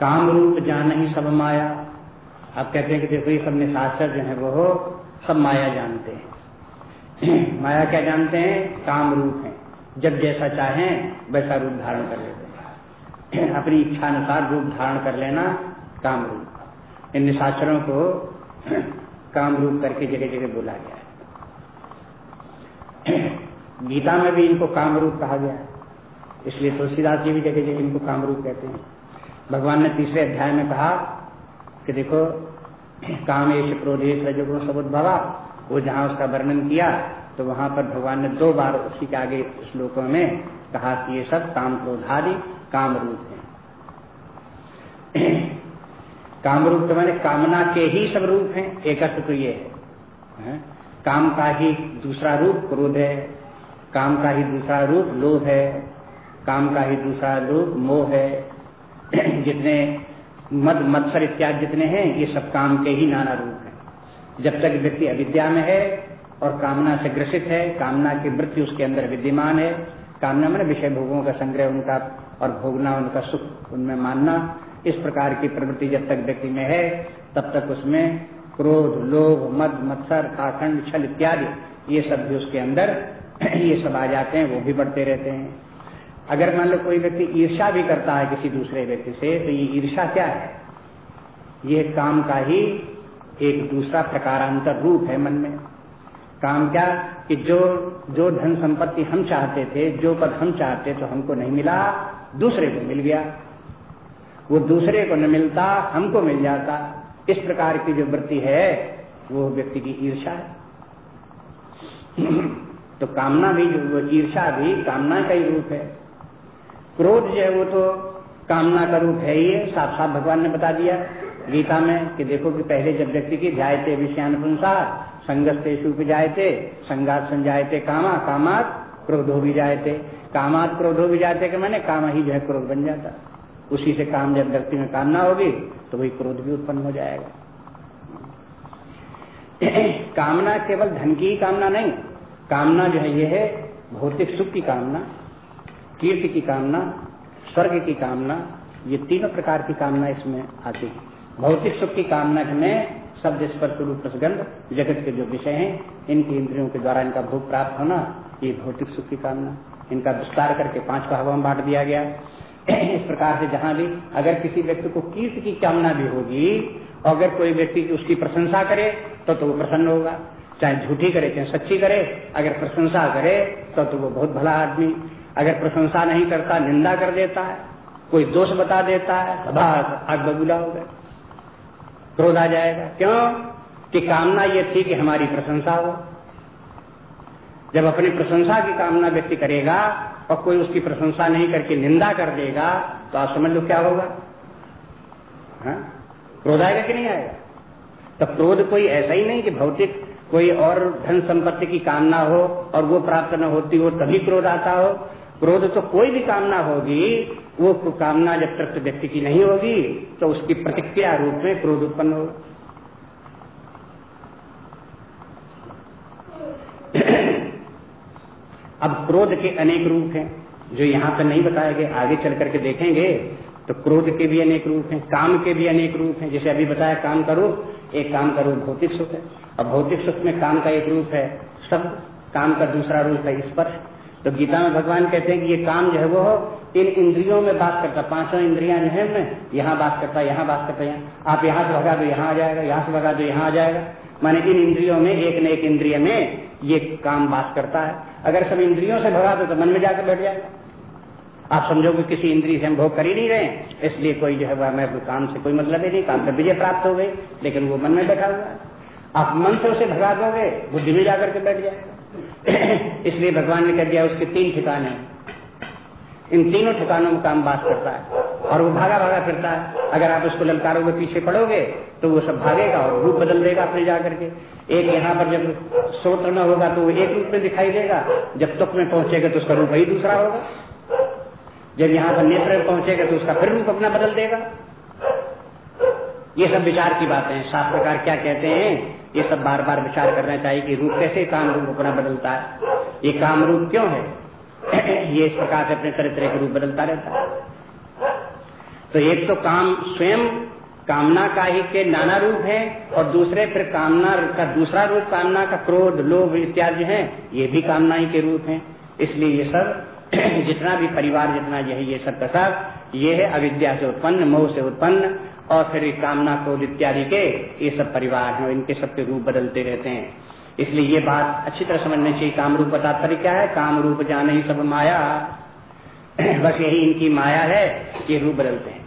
काम रूप जान ही सब माया। आप कहते हैं कि देखो, ये सब निशाचर जो है, वो सब माया जानते हैं। माया क्या जानते हैं? काम रूप है। जब जैसा चाहें, वैसा रूप धारण कर लेते हैं। अपनी इच्छा अनुसार रूप धारण कर लेना काम रूप इन निशाचरों को काम रूप करके जगह जगह बोला गया है। गीता में भी इनको काम रूप कहा गया है। इसलिए तुलसीदास जी भी जगह जगह इनको काम रूप कहते हैं। भगवान ने तीसरे अध्याय में कहा कि देखो, कामेश, क्रोधेश, रजोगुण सबुद्भवा वो जहाँ उसका वर्णन किया तो वहाँ पर भगवान ने दो बार उसी के आगे श्लोकों में कहा कि ये सब काम क्रोधादि, काम रूप है। काम रूप तो मैंने कामना के ही सब रूप हैं एक अर्थ तो ये है? काम का ही दूसरा रूप क्रोध है, काम का ही दूसरा रूप लोभ है, काम का ही दूसरा रूप मोह है जितने मद, मत्सर इत्यादि जितने हैं, ये सब काम के ही नाना रूप हैं। जब तक व्यक्ति अविद्या में है और कामना से ग्रसित है, कामना की वृत्ति उसके अंदर विद्यमान है, कामना में विषय भोगों का संग्रह उनका और भोगना उनका सुख उनमें मानना, इस प्रकार की प्रवृत्ति जब तक व्यक्ति में है, तब तक उसमें क्रोध, लोभ, मद, मत्सर काखंड छल इत्यादि, ये सब भी उसके अंदर ये सब आ जाते हैं, वो भी बढ़ते रहते हैं। अगर मान लो कोई व्यक्ति ईर्षा भी करता है किसी दूसरे व्यक्ति से तो ये ईर्षा क्या है? ये काम का ही एक दूसरा प्रकारांतर रूप है मन में। काम क्या? कि जो जो धन संपत्ति हम चाहते थे, जो पद हम चाहते तो हमको नहीं मिला, दूसरे को मिल गया। वो दूसरे को न मिलता, हमको मिल जाता। इस प्रकार की जो वृत्ति है, वो व्यक्ति की ईर्षा है। तो कामना भी ईर्षा भी कामना का ही रूप है। क्रोध जो है वो तो कामना का रूप है ही है। साफ़ साफ़ भगवान ने बता दिया गीता में कि देखो कि पहले जब व्यक्ति की ध्यायते विषयानुसार संगस्ते सुख जायते, संगात संजायते कामा, कामात क्रोधो भी जायते। कामात क्रोधो भी जाते कि मैंने काम ही जो है क्रोध बन जाता। उसी से काम जब व्यक्ति में कामना होगी तो वही क्रोध भी उत्पन्न हो जाएगा। कामना केवल धन की ही कामना नहीं, कामना जो है ये है, भौतिक सुख की कामना। कीर्ति की कामना, स्वर्ग की कामना, ये तीनों प्रकार की कामना इसमें आती है। भौतिक सुख की कामना में शब्द स्पर्श रूप प्रसगंध जगत के जो विषय हैं, इनकी इंद्रियों के द्वारा इनका भोग प्राप्त होना, ये भौतिक सुख की कामना। इनका विस्तार करके पाँच भागों में बांट दिया गया। इस प्रकार से जहाँ भी अगर किसी व्यक्ति को कीर्ति की कामना भी होगी, और अगर कोई व्यक्ति उसकी प्रशंसा करे तो तो वो प्रसन्न होगा। चाहे झूठी करे, चाहे सच्ची करे, अगर प्रशंसा करे तो तो वो बहुत भला आदमी। अगर प्रशंसा नहीं करता, निंदा कर देता है, कोई दोष बता देता है बस आग बबूला हो गए क्रोध आ जाएगा। क्यों? कि कामना ये थी कि हमारी प्रशंसा हो। जब अपनी प्रशंसा की कामना व्यक्ति करेगा और कोई उसकी प्रशंसा नहीं करके निंदा कर देगा तो आप समझ लो क्या होगा। हाँ? क्रोध आएगा कि नहीं आएगा? तो क्रोध कोई ऐसा ही नहीं कि भौतिक कोई और धन संपत्ति की कामना हो और वो प्राप्त न होती हो, तभी क्रोध आता हो। क्रोध तो कोई भी कामना होगी, वो कामना जब तृप्त व्यक्ति की नहीं होगी तो उसकी प्रतिक्रिया रूप में क्रोध उत्पन्न होगा। अब क्रोध के अनेक रूप हैं, जो यहाँ पर नहीं बताए गए, आगे चल करके देखेंगे तो क्रोध के भी अनेक रूप हैं, काम के भी अनेक रूप हैं। जैसे अभी बताया, काम का रूप, एक काम का रूप भौतिक सुख है। और भौतिक सुख में काम का एक रूप है, सब काम का दूसरा रूप है स्पर्श तो गीता में भगवान कहते हैं कि ये काम जो है वो इन इंद्रियों में बात करता, पाँचों इंद्रियाँ जो है मैं यहाँ बात करता, यहाँ बात करता, यहाँ। आप यहाँ से भगा दो, यहाँ आ जाएगा, यहाँ से भगा दो, यहाँ आ जाएगा। माने इन इंद्रियों में, एक न एक इंद्रिय में ये काम बात करता है। अगर सब इंद्रियों से भगा दो तो मन में जाकर बैठ जाएगा। आप समझोगे किसी इंद्रिय से हम भोग कर ही नहीं रहे इसलिए कोई जो है वह मैं काम से कोई मतलब ही नहीं, काम से विजय प्राप्त हो गई, लेकिन वो मन में बैठा हुआ है। आप मन से उसे भगा दोगे, बुद्धि में जाकर के बैठ जाएगा। इसलिए भगवान ने कह दिया, उसके तीन ठिकाने इन तीनों ठिकानों में काम बात करता है और वो भागा भागा फिरता है। अगर आप उसको ललकारोगे पीछे पड़ोगे तो वो सब भागेगा और रूप बदल देगा अपने जाकर के। एक यहाँ पर जब स्रोत्र में होगा तो वो एक रूप में दिखाई देगा। जब तुक में पहुंचेगा तो उसका रूप ही दूसरा होगा। जब यहाँ पर नेत्र में पहुंचेगा तो उसका फिर रूप अपना बदल देगा। ये सब विचार की बातें हैं। शास्त्रकार क्या कहते हैं? ये सब बार बार विचार करना चाहिए कि रूप कैसे काम रूप अपना बदलता है। ये काम रूप क्यों है? ये इस प्रकार से अपने तरह तरह के रूप बदलता रहता है। तो एक तो काम स्वयं कामना का ही के नाना रूप है और दूसरे फिर कामना का दूसरा रूप कामना का क्रोध, लोभ इत्यादि है, ये भी कामना ही के रूप है। इसलिए ये सब जितना भी परिवार जितना है ये सब का सब ये है अविद्या से उत्पन्न, मोह से उत्पन्न और फिर कामना क्रोध इत्यादि के ये सब परिवार हैं इनके सबके रूप बदलते रहते हैं। इसलिए ये बात अच्छी तरह समझनी चाहिए काम रूप का तात्पर्य क्या है? काम रूप जाने ही सब माया। बस यही इनकी माया है, ये रूप बदलते हैं।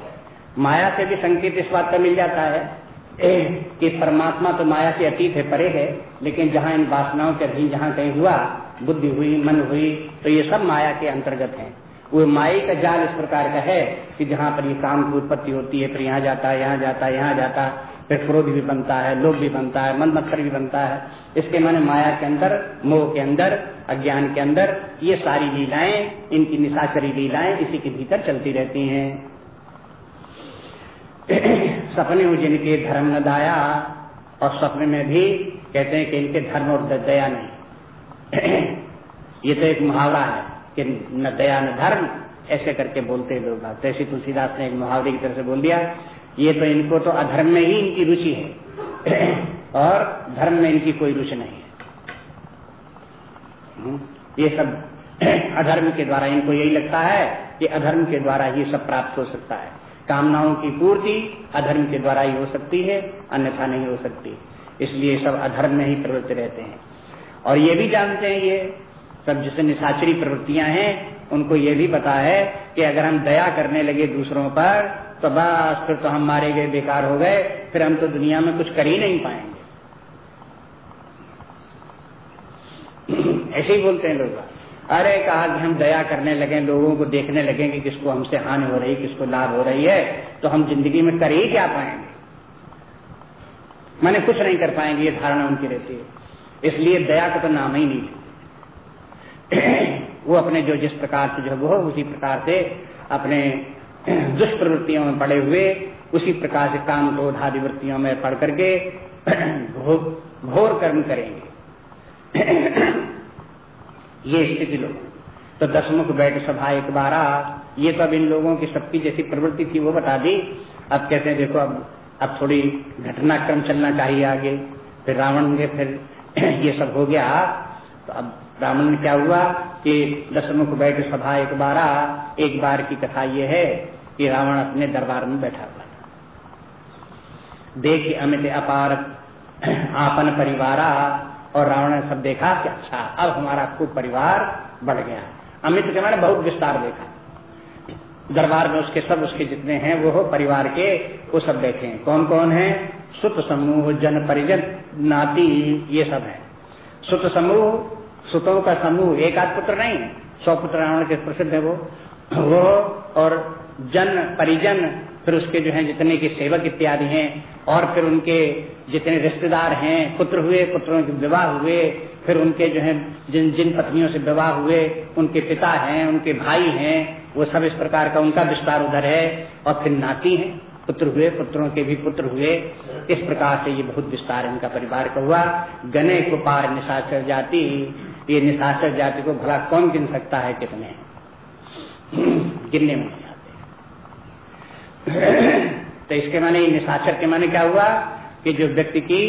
माया से भी संकेत इस बात का मिल जाता है, कि परमात्मा तो माया से अतीत है, परे है, लेकिन जहाँ इन वासनाओं के अधीन जहाँ कहीं हुआ, बुद्धि हुई, मन हुई तो ये सब माया के अंतर्गत है। वो माई का जाल इस प्रकार का है कि जहाँ पर ये काम की उत्पत्ति होती है, फिर यहाँ जाता है, यहाँ जाता है, यहाँ जाता है, फिर क्रोध भी बनता है, लोभ भी बनता है मन मत्सर भी बनता है। इसके माने माया के अंदर, मोह के अंदर, अज्ञान के अंदर, ये सारी लीलाएँ, इनकी निशाचरी लीलाएँ इसी के भीतर चलती रहती हैं। सपने हो जिनके धर्म न दाया, और सपने में भी कहते हैं कि इनके धर्म और दया नहीं। ये तो एक मुहावरा है। कि न दया न धर्म ऐसे करके बोलते लोग तैसी तुलसीदास ने एक मुहावरे की तरह से बोल दिया ये तो इनको तो अधर्म में ही इनकी रुचि है। और धर्म में इनकी कोई रुचि नहीं है। हम्म, ये सब अधर्म के द्वारा इनको यही लगता है कि अधर्म के द्वारा ही सब प्राप्त हो सकता है। कामनाओं की पूर्ति अधर्म के द्वारा ही हो सकती है अन्यथा नहीं हो सकती। इसलिए सब अधर्म में ही प्रवृत्त रहते हैं। और ये भी जानते हैं ये सब जिसे निशाचरी प्रवृत्तियाँ हैं, उनको ये भी पता है कि अगर हम दया करने लगे दूसरों पर तो बस फिर तो हम मारे गए, बेकार हो गए, फिर हम तो दुनिया में कुछ कर ही नहीं पाएँगे। ऐसे ही बोलते हैं लोग। अरे कहा कि हम दया करने लगे, लोगों को देखने लगे कि किसको हमसे हानि हो रही, किसको लाभ हो रही है तो हम ज़िंदगी में कर ही क्या पाएँगे? मैंने कुछ नहीं कर पाएँगे, ये धारणा उनकी रहती है। इसलिए दया का तो नाम ही नहीं वो अपने जो जिस प्रकार से जो वो उसी प्रकार से अपने दुष्प्रवृत्तियों में पड़े हुए, उसी प्रकार से काम क्रोध आदि वृत्तियों में पढ़ करके घोर कर्म करेंगे। ये स्थिति लोग तो दसमुख बैठ सभा एक बारा ये तो अब इन लोगों की सबकी जैसी प्रवृत्ति थी, वो बता दी। अब कहते हैं, देखो, अब अब थोड़ी घटनाक्रम चलना चाहिए आगे। फिर रावण ने फिर ये सब हो गया। तो अब रावण में क्या हुआ कि दशमुख बैठ सभा एक बारा एक बार की कथा ये है कि रावण अपने दरबार में बैठा हुआ था। देख अमित अपार आपन परिवारा और रावण ने सब देखा कि अच्छा अब हमारा खूब परिवार बढ़ गया। अमित के मैंने बहुत विस्तार देखा। दरबार में उसके सब, उसके जितने हैं, वो परिवार के, वो सब बैठे हैं कौन कौन है? सुत समूह, जन परिजन, नाती, ये सब है। सुत समूह सुतों का समूह एक आध पुत्र नहीं, सौ पुत्र रावण के प्रसिद्ध है वो। वो और जन, परिजन, फिर उसके जो है जितने के सेवक इत्यादि हैं, और फिर उनके जितने रिश्तेदार हैं, पुत्र हुए, पुत्रों के विवाह हुए, फिर उनके जो है जिन जिन पत्नियों से विवाह हुए, उनके पिता हैं, उनके भाई हैं, वो सब इस प्रकार का उनका विस्तार उधर है, और फिर नाती हैं, पुत्र हुए, पुत्रों के भी पुत्र हुए। इस प्रकार से ये बहुत विस्तार इनका परिवार का हुआ। गने को पार निशाचर जाति ये निशाचर जाति को भला कौन गिन सकता है कितने? गिनने में तो इसके माने निशाचर के माने क्या हुआ? कि जो व्यक्ति की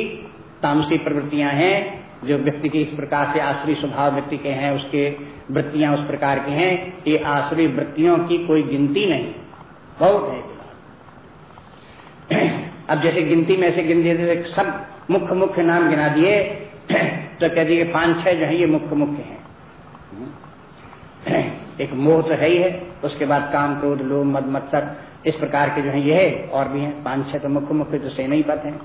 तामसी प्रवृत्तियाँ हैं, जो व्यक्ति की इस प्रकार से आश्री स्वभाव व्यक्ति के हैं, उसके वृत्तियाँ उस प्रकार की हैं, ये आश्री वृत्तियों की कोई गिनती नहीं। बहुत है अब जैसे गिनती में ऐसे गिन दिए सब मुख्य मुख्य नाम गिना दिए तो कह दिए पाँच छह जो है ये मुख्य मुख्य हैं। एक मोह तो है ही है, उसके बाद काम क्रोध, लोभ, मद, मत्सर, इस प्रकार के जो है ये है और भी हैं। पाँच छह तो मुख्य मुख्य तो सेना ही पद हैं।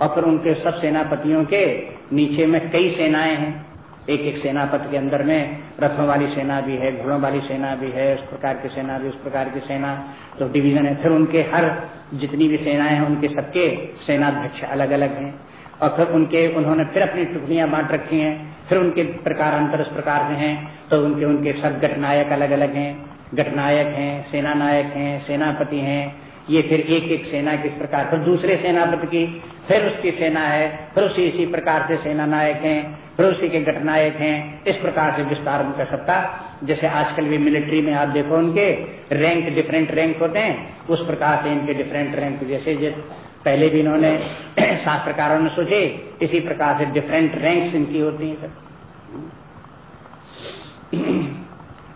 और फिर उनके सब सेनापतियों के नीचे में कई सेनाएँ हैं। एक एक सेनापति के अंदर में रथों वाली सेना भी है, घोड़ों वाली सेना भी है उस प्रकार की सेना भी, उस प्रकार की सेना। तो डिवीज़न है। फिर उनके हर जितनी भी सेनाएँ हैं, उनके सबके सेनाध्यक्ष अलग अलग हैं। और फिर उनके, उन्होंने फिर अपनी टुकड़ियाँ बांट रखी हैं। फिर उनके प्रकार अंतर उस प्रकार से हैं। तो उनके उनके सब गठनायक अलग अलग हैं। गठनायक हैं सेना नायक हैं, सेनापति हैं। ये फिर एक एक सेना किस प्रकार? फिर दूसरे सेनापति की, फिर उसकी सेना है। फिर उसी, इसी प्रकार से सेना नायक हैं। फिर उसी के गठनायक हैं। इस प्रकार से विस्तार उनका सबका। जैसे आजकल भी मिलिट्री में आप देखो उनके, रैंक, डिफरेंट रैंक होते हैं। उस प्रकार से इनके डिफरेंट रैंक जैसे पहले भी इन्होंने शास्त्रकारों ने सोचे इसी प्रकार से डिफरेंट रैंक्स इनकी होती हैं सब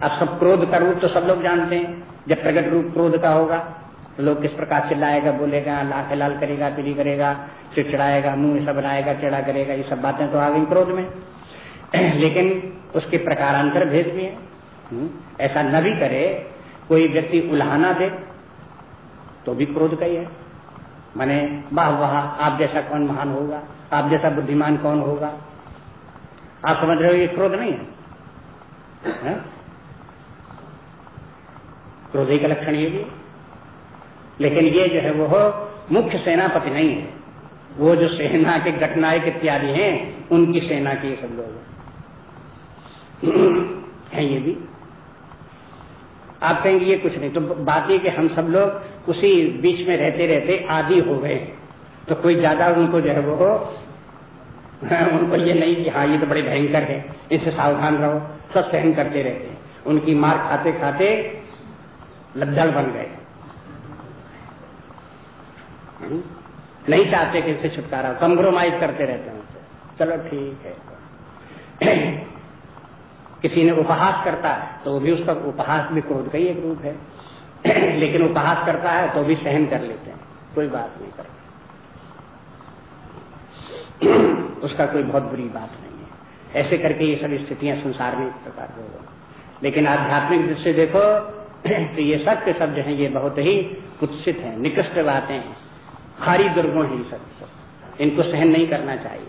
अब सब क्रोध का रूप तो सब लोग जानते हैं। जब प्रकट रूप क्रोध का होगा तो लोग किस प्रकार चिल्लाएगा बोलेगा लाख लाल करेगा पीली करेगा चिड़चिड़ाएगा मुँह ऐसा बनाएगा चिड़ा करेगा ये सब बातें तो आ गई क्रोध में। लेकिन उसके प्रकारांतर भेद भी है। हम्म, ऐसा न भी करे कोई व्यक्ति उल्हाना दे तो भी क्रोध का ही है। माने वाह वाह आप जैसा कौन महान होगा? आप जैसा बुद्धिमान कौन होगा? आप समझ रहे हो ये क्रोध नहीं है, है? क्रोधी का लक्षण ये भी लेकिन ये जो है वो मुख्य सेनापति नहीं है। वो जो सेना के घटनायक इत्यादि हैं उनकी सेना के सब लोग हैं ये भी। आप कहेंगे, ये कुछ नहीं। तो बात ये कि हम सब लोग उसी बीच में रहते रहते आदि हो गए। तो कोई ज़्यादा उनको जो है वो, उनको ये नहीं कि हाँ ये तो बड़े भयंकर है। इससे सावधान रहो, सब सहन करते रहते हैं। उनकी मार खाते खाते लद्दड़ बन गए। हम्म? नहीं चाहते कि इससे छुटकारा कंप्रोमाइज करते रहते हैं उनसे। चलो ठीक है। किसी ने उपहास करता है तो वो भी उसका उपहास भी क्रोध का ही एक रूप है। लेकिन उपहास करता है तो भी सहन कर लेते हैं, कोई बात नहीं करते। उसका कोई बहुत बुरी बात नहीं है। ऐसे करके ये सब स्थितियाँ संसार में एक प्रकार हो लेकिन आध्यात्मिक दृष्टि देखो तो ये सब के सब जो है, ये बहुत ही कुत्सित है, निकृष्ट बातें हैं। खारी दुर्गुण है सब। इनको सहन नहीं करना चाहिए।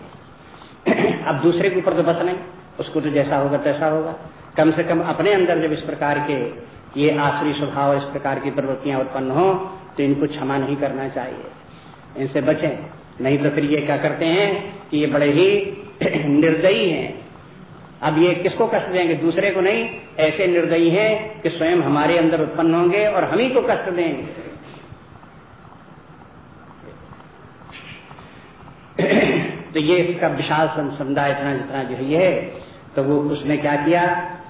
अब दूसरे के ऊपर तो बस नहीं। उसको तो जैसा होगा तैसा होगा। कम से कम अपने अंदर जब इस प्रकार के ये आश्री स्वभाव, इस प्रकार की प्रवृत्तियाँ उत्पन्न हो तो इनको क्षमा नहीं करना चाहिए। इनसे बचें। नहीं तो फिर ये क्या करते हैं कि ये बड़े ही निर्दयी हैं। अब ये किसको कष्ट देंगे? दूसरे को नहीं। ऐसे निर्दयी हैं कि स्वयं हमारे अंदर उत्पन्न होंगे और हम ही को कष्ट देंगे। तो ये इसका विशाल समुदाय इतना जितना जो है। तो वो उसने क्या किया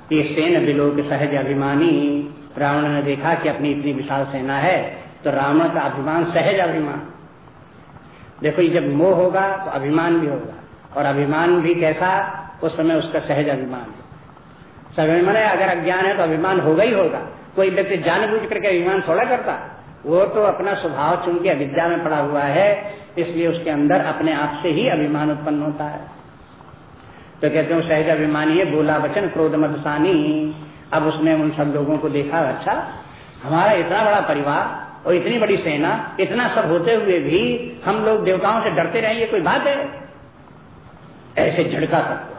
कि सेन विलोक सहज अभिमानी, रावण ने देखा कि अपनी इतनी विशाल सेना है तो रावण का अभिमान सहज अभिमान। देखो, ये जब मोह होगा तो अभिमान भी होगा, और अभिमान भी कैसा, उस समय उसका सहज अभिमान सहज अगर अज्ञान है तो अभिमान होगा ही होगा। कोई व्यक्ति जानबूझ करके अभिमान थोड़ा करता, वो तो अपना स्वभाव चुन के अविद्या में पड़ा हुआ है, इसलिए उसके अंदर अपने आप से ही अभिमान उत्पन्न होता है। तो कहते हैं सहज अभिमानी है बोला वचन क्रोध मदसानी अब उसने उन सब लोगों को देखा अच्छा हमारा इतना बड़ा परिवार और इतनी बड़ी सेना इतना सब होते हुए भी हम लोग देवताओं से डरते रहे ये कोई बात है? ऐसे झड़का सकते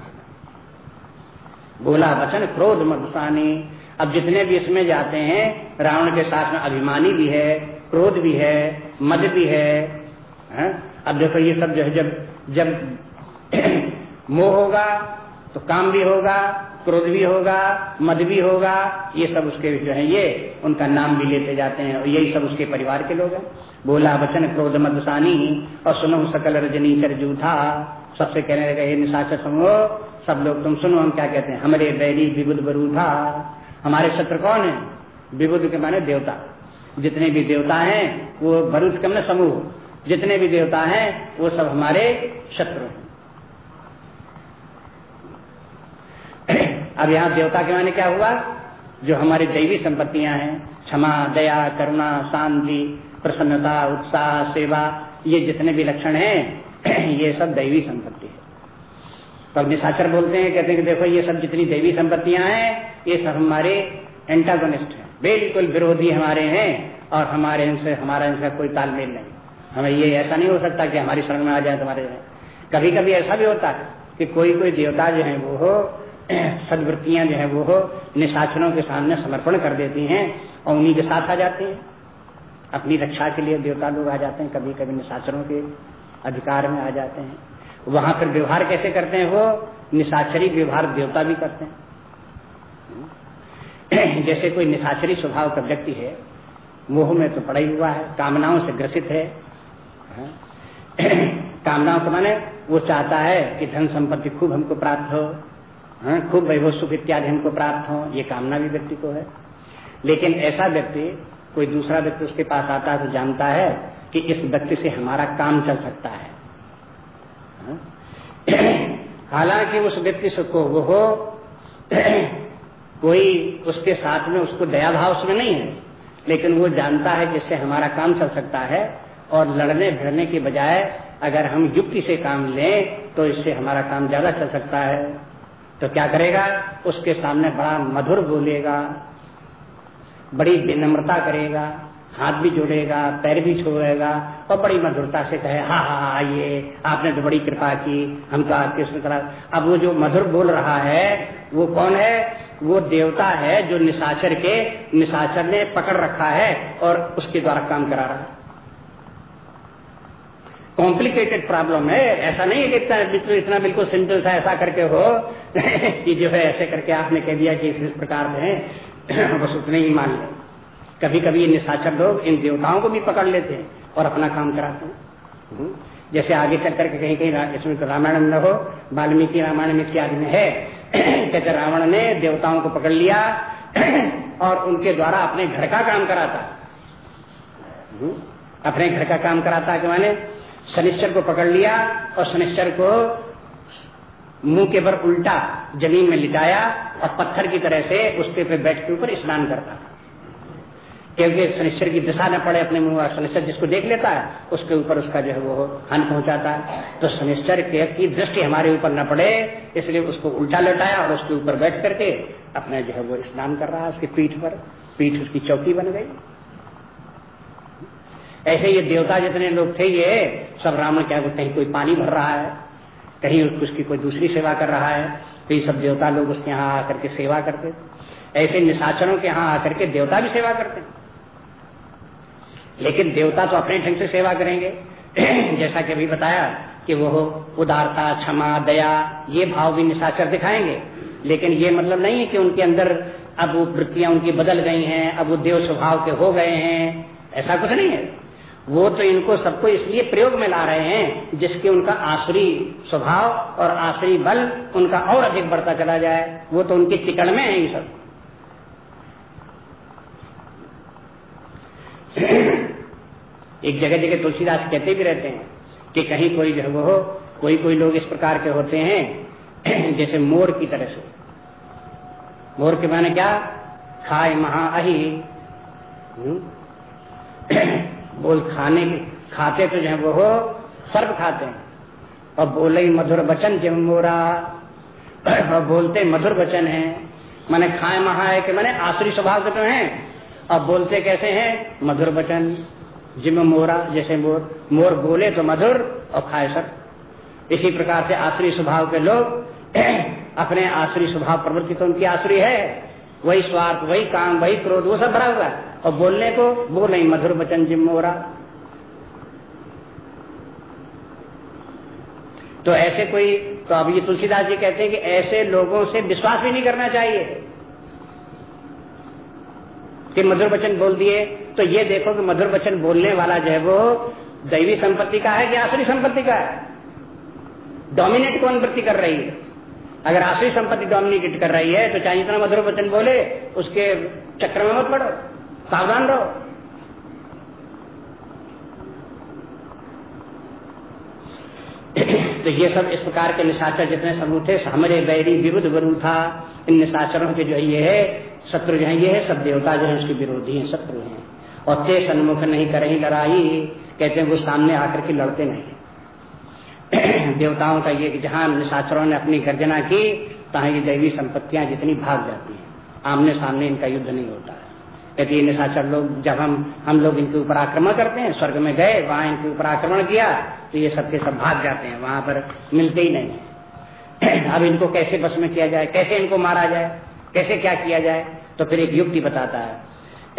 बोला वचन क्रोध मधुसानी अब जितने भी इसमें जाते हैं रावण के साथ में अभिमानी भी है क्रोध भी है मद भी है, है? अब देखो ये सब जो है जब जब मोह होगा तो काम भी होगा, क्रोध भी होगा, मद भी होगा, ये सब उसके जो है, ये उनका नाम भी लेते जाते हैं, और यही सब उसके परिवार के लोग हैं। बोला वचन क्रोध मदसानी और सुनो सकल रजनी चर जूठा। सबसे कहने लगे निशाचर समूह, सब लोग तुम सुनो, हम क्या कहते हैं? हमारे बैरी विबुद बरूठा। हमारे शत्रु कौन है? विबुद के माने देवता। जितने भी देवता हैं, वो बरूद कम समूह। जितने भी देवता हैं, वो सब हमारे शत्रु हैं। अब यहाँ देवता के माने क्या हुआ? जो हमारी दैवी संपत्तियाँ हैं, क्षमा, दया, करुणा, शांति, प्रसन्नता, उत्साह, सेवा, ये जितने भी लक्षण हैं, ये सब दैवी संपत्ति है। तो निशाचर बोलते हैं, कहते हैं कि देखो, ये सब जितनी दैवी संपत्तियाँ हैं, ये सब हमारे एंटागोनिस्ट हैं। बिल्कुल विरोधी हमारे हैं, और हमारे इनसे, हमारा इनसे कोई तालमेल नहीं। हमें ये ऐसा नहीं हो सकता कि हमारी शरण में आ जाए, तुम्हारे कभी कभी ऐसा भी होता है कि कोई कोई देवता जो है, वो सदवृत्तियाँ जो है वो निशाचरों के सामने समर्पण कर देती हैं और उन्हीं के साथ आ जाती हैं। अपनी रक्षा के लिए देवता लोग आ जाते हैं कभी कभी निशाचरों के अधिकार में आ जाते हैं। वहाँ पर व्यवहार कैसे करते हैं वो? निशाचरी व्यवहार देवता भी करते हैं। जैसे कोई निशाचरी स्वभाव का व्यक्ति है, मोह में तो पड़ा हुआ है, कामनाओं से ग्रसित है। कामनाओं को माने वो चाहता है कि धन संपत्ति खूब हमको प्राप्त हो। हाँ खूब वैभव सुख इत्यादि हमको प्राप्त हो, ये कामना भी व्यक्ति को है। लेकिन ऐसा व्यक्ति, कोई दूसरा व्यक्ति उसके पास आता है तो जानता है कि इस व्यक्ति से हमारा काम चल सकता है। हाँ? हालाँकि उस व्यक्ति को वो कोई उसके साथ में उसको दया भाव उसमें नहीं है, लेकिन वो जानता है जिससे हमारा काम चल सकता है और लड़ने भिड़ने के बजाय अगर हम युक्ति से काम लें तो इससे हमारा काम ज़्यादा चल सकता है। तो क्या करेगा? उसके सामने बड़ा मधुर बोलेगा, बड़ी विनम्रता करेगा, हाथ भी जोड़ेगा, पैर भी छोड़ेगा और बड़ी मधुरता से कहे, हा हा हा, ये, आपने तो बड़ी कृपा की, हम तो आपके उसमें तरह अब वो जो मधुर बोल रहा है, वो कौन है? वो देवता है जो निशाचर के, निशाचर ने पकड़ रखा है और उसके द्वारा काम करा रहा है। कॉम्प्लिकेटेड प्रॉब्लम है। ऐसा नहीं है कि इतना बिल्कुल इतना बिल्कुल सिंपल सा ऐसा करके हो कि जो है ऐसे करके आपने कह दिया कि इस प्रकार में बस उतने ही मान लो। कभी कभी ये निशाचर लोग इन देवताओं को भी पकड़ लेते हैं और अपना काम कराते हैं। हम्म। जैसे आगे चल करके कहीं कहीं इसमें तो रामायण में हो वाल्मीकि रामायण में इत्यादि में है। कहते रावण ने देवताओं को पकड़ लिया और उनके द्वारा अपने घर का काम कराता। हम्म। अपने घर का काम कराता कि माने शनिश्चर को पकड़ लिया और शनिश्चर को मुँह के पर उल्टा ज़मीन में लिटाया और पत्थर की तरह से उसके पे बैठ के ऊपर स्नान करता क्योंकि शनिश्चर की दिशा न पड़े अपने मुँह और शनिश्चर जिसको देख लेता है, उसके ऊपर उसका जो है वो हान पहुंचाता है। तो शनिश्चर के की दृष्टि हमारे ऊपर न पड़े, इसलिए उसको उल्टा लटाया और उसके ऊपर बैठ करके अपने जो है वो स्नान कर रहा है, उसकी पीठ पर। पीठ उसकी चौकी बन गई। ऐसे ये देवता जितने लोग थे ये, सब रावण क्या कहीं कोई पानी भर रहा है, कहीं उसकी कोई दूसरी सेवा कर रहा है तो ये सब देवता लोग उसके यहाँ आकर के सेवा करते ऐसे निशाचरों के यहाँ आकर के देवता भी सेवा करते लेकिन देवता तो अपने ढंग से सेवा करेंगे। जैसा कि अभी बताया कि वो उदारता, क्षमा, दया, ये भाव भी निशाचर दिखाएँगे। लेकिन ये मतलब नहीं है कि उनके अंदर अब वो वृत्तियाँ उनकी बदल गई हैं, अब वो देव स्वभाव के हो गए हैं, ऐसा कुछ नहीं है। वो तो इनको सबको इसलिए प्रयोग में ला रहे हैं, जिसके उनका आसुरी स्वभाव और आसुरी बल उनका और अधिक बढ़ता चला जाए। वो तो उनके चिकड़ में है सब। एक जगह जगह तुलसीदास कहते भी रहते हैं कि कहीं कोई जो वो कोई कोई लोग इस प्रकार के होते हैं, जैसे मोर की तरह से। मोर के माने क्या? खाए महा अही। हम्म? बोल खाने खाते तो जो है वो सर्व खाते हैं। और बोले मधुर वचन जब मोरा। और बोलते मधुर वचन है। मैंने खाए महा है कि मैंने आसुरी स्वभाव के तो हैं। और बोलते कैसे हैं? मधुर वचन। जिम मोरा, जैसे मोर मोर बोले तो मधुर और खाए सर। इसी प्रकार से आसुरी स्वभाव के लोग अपने आसुरी स्वभाव प्रवृत्ति तो उनकी आसुरी है। वही स्वार्थ, वही काम, वही क्रोध, वो सब भरा हुआ है। और बोलने को, वो नहीं, मधुर वचन जिम हो रहा। तो ऐसे कोई तो अब ये तुलसीदास जी कहते हैं कि ऐसे लोगों से विश्वास भी नहीं करना चाहिए। कि मधुर वचन बोल दिए तो ये देखो कि मधुर वचन बोलने वाला जो है वो दैवी संपत्ति का है कि आसुरी संपत्ति का है? डोमिनेट कौन वृत्ति कर रही है? अगर आसुरी संपत्ति डोमिनेट कर रही है तो चाहे जितना मधुर वचन बोले, उसके चक्र में मत पड़ो, सावधान रहो। तो ये सब इस प्रकार के निशाचर जितने समूह थे, हमारे बैरी विरुद्ध गुरु था। इन निशाचरों के जो ये है, शत्रु जो है, ये है सब देवता जो है, उसके विरोधी हैं, शत्रु हैं। और ते सन्मुख नहीं करें, लड़ाई, कहते हैं वो सामने आकर के लड़ते नहीं। देवताओं का ये जहाँ निशाचरों ने अपनी गर्जना की तहाँ ये दैवी संपत्तियाँ जितनी भाग जाती हैं। आमने सामने इनका युद्ध नहीं होता है। कहते ये निशाचर लोग, जब हम हम लोग इनके ऊपर आक्रमण करते हैं, स्वर्ग में गए, वहाँ इनके ऊपर आक्रमण किया तो ये सबके सब भाग जाते हैं, वहाँ पर मिलते ही नहीं अब इनको कैसे बस में किया जाए, कैसे इनको मारा जाए, कैसे क्या किया जाए तो फिर एक युक्ति बताता है।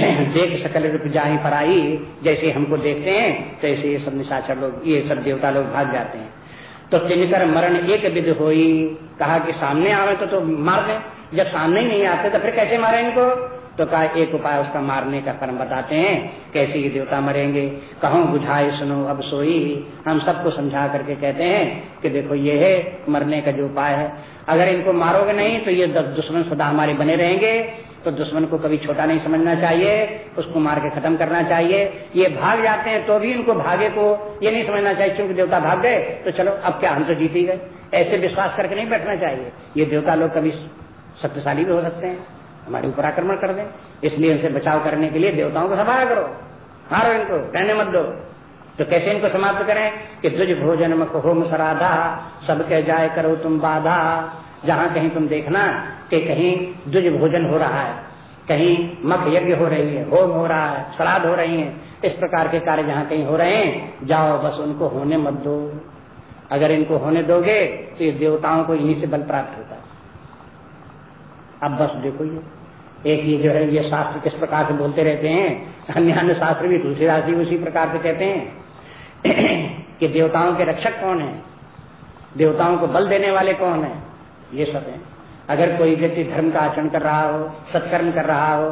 देख सकल रूप जाही पर आई जैसे हमको देखते हैं तो ऐसे ये सब निशाचर लोग, ये सब देवता लोग भाग जाते हैं। तो तिनकर मरण एक विध हो कहा कि सामने आवे तो, तो मार दे। जब सामने ही नहीं आते तो फिर कैसे मारे इनको? तो कहा एक उपाय उसका मारने का कर्म बताते हैं। कैसे ये देवता मरेंगे? कहो बुझाए सुनो अब सोई। हम सबको समझा करके कहते हैं कि देखो ये है मरने का जो उपाय है। अगर इनको मारोगे नहीं तो ये दुश्मन सदा हमारे बने रहेंगे। तो दुश्मन को कभी छोटा नहीं समझना चाहिए, उसको मार के खत्म करना चाहिए। ये भाग जाते हैं तो भी इनको भागे को ये नहीं समझना चाहिए क्योंकि देवता भाग गए तो चलो, अब क्या हम तो जीत ही गए। ऐसे विश्वास करके नहीं बैठना चाहिए। ये देवता लोग कभी शक्तिशाली भी हो सकते हैं, हमारे ऊपर आक्रमण कर दे। इसलिए उनसे बचाव करने के लिए देवताओं को सफाया करो, मारो इनको, रहने मत दो। तो कैसे इनको समाप्त करें? कि तुझ भोजन में होम सराधा सब कह जाए करो तुम बाधा। जहाँ कहीं तुम देखना कि कहीं दुज भोजन हो रहा है, कहीं मख यज्ञ हो रही है, होम हो रहा है, श्राद्ध हो रही है, इस प्रकार के कार्य जहाँ कहीं हो रहे हैं, जाओ बस उनको होने मत दो। अगर इनको होने दोगे तो ये देवताओं को इन्हीं से बल प्राप्त होता है। अब बस देखो ये। एक ये जो है, ये शास्त्र किस प्रकार से बोलते रहते हैं? अन्य अन्य शास्त्र भी दूसरी राशि उसी प्रकार से कहते हैं कि देवताओं के रक्षक कौन है? देवताओं को बल देने वाले कौन है? ये सब है। अगर कोई व्यक्ति धर्म का आचरण कर रहा हो, सत्कर्म कर रहा हो,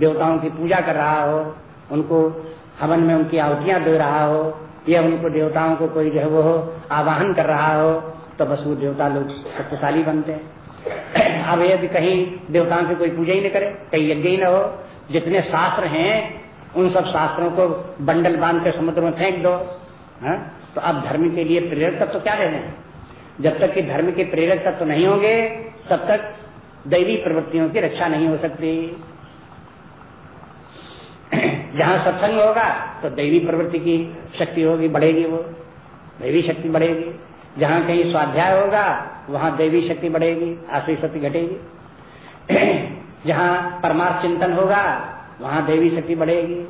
देवताओं की पूजा कर रहा हो, उनको हवन में उनकी आहुतियाँ दे रहा हो, या उनको देवताओं को कोई जो है वो आवाहन कर रहा हो तो बस वो देवता लोग शक्तिशाली बनते हैं। अब यदि कहीं देवताओं की कोई पूजा ही नहीं करे, कहीं यज्ञ ही न हो, जितने शास्त्र हैं, उन सब शास्त्रों को बंडल बाँध के समुद्र में फेंक दो, हा? तो अब धर्म के लिए प्रेरक तत्व तो क्या देने जब तक कि धर्म के प्रेरक तत्व तो नहीं होंगे, तब तक दैवी प्रवृत्तियों की रक्षा नहीं हो सकती। जहाँ सत्संग होगा तो दैवी प्रवृत्ति की शक्ति होगी, बढ़ेगी वो। दैवी शक्ति बढ़ेगी। जहाँ कहीं स्वाध्याय होगा, वहाँ देवी शक्ति बढ़ेगी आश्री शक्ति घटेगी। जहाँ परमार्थ चिंतन होगा, वहाँ देवी शक्ति बढ़ेगी।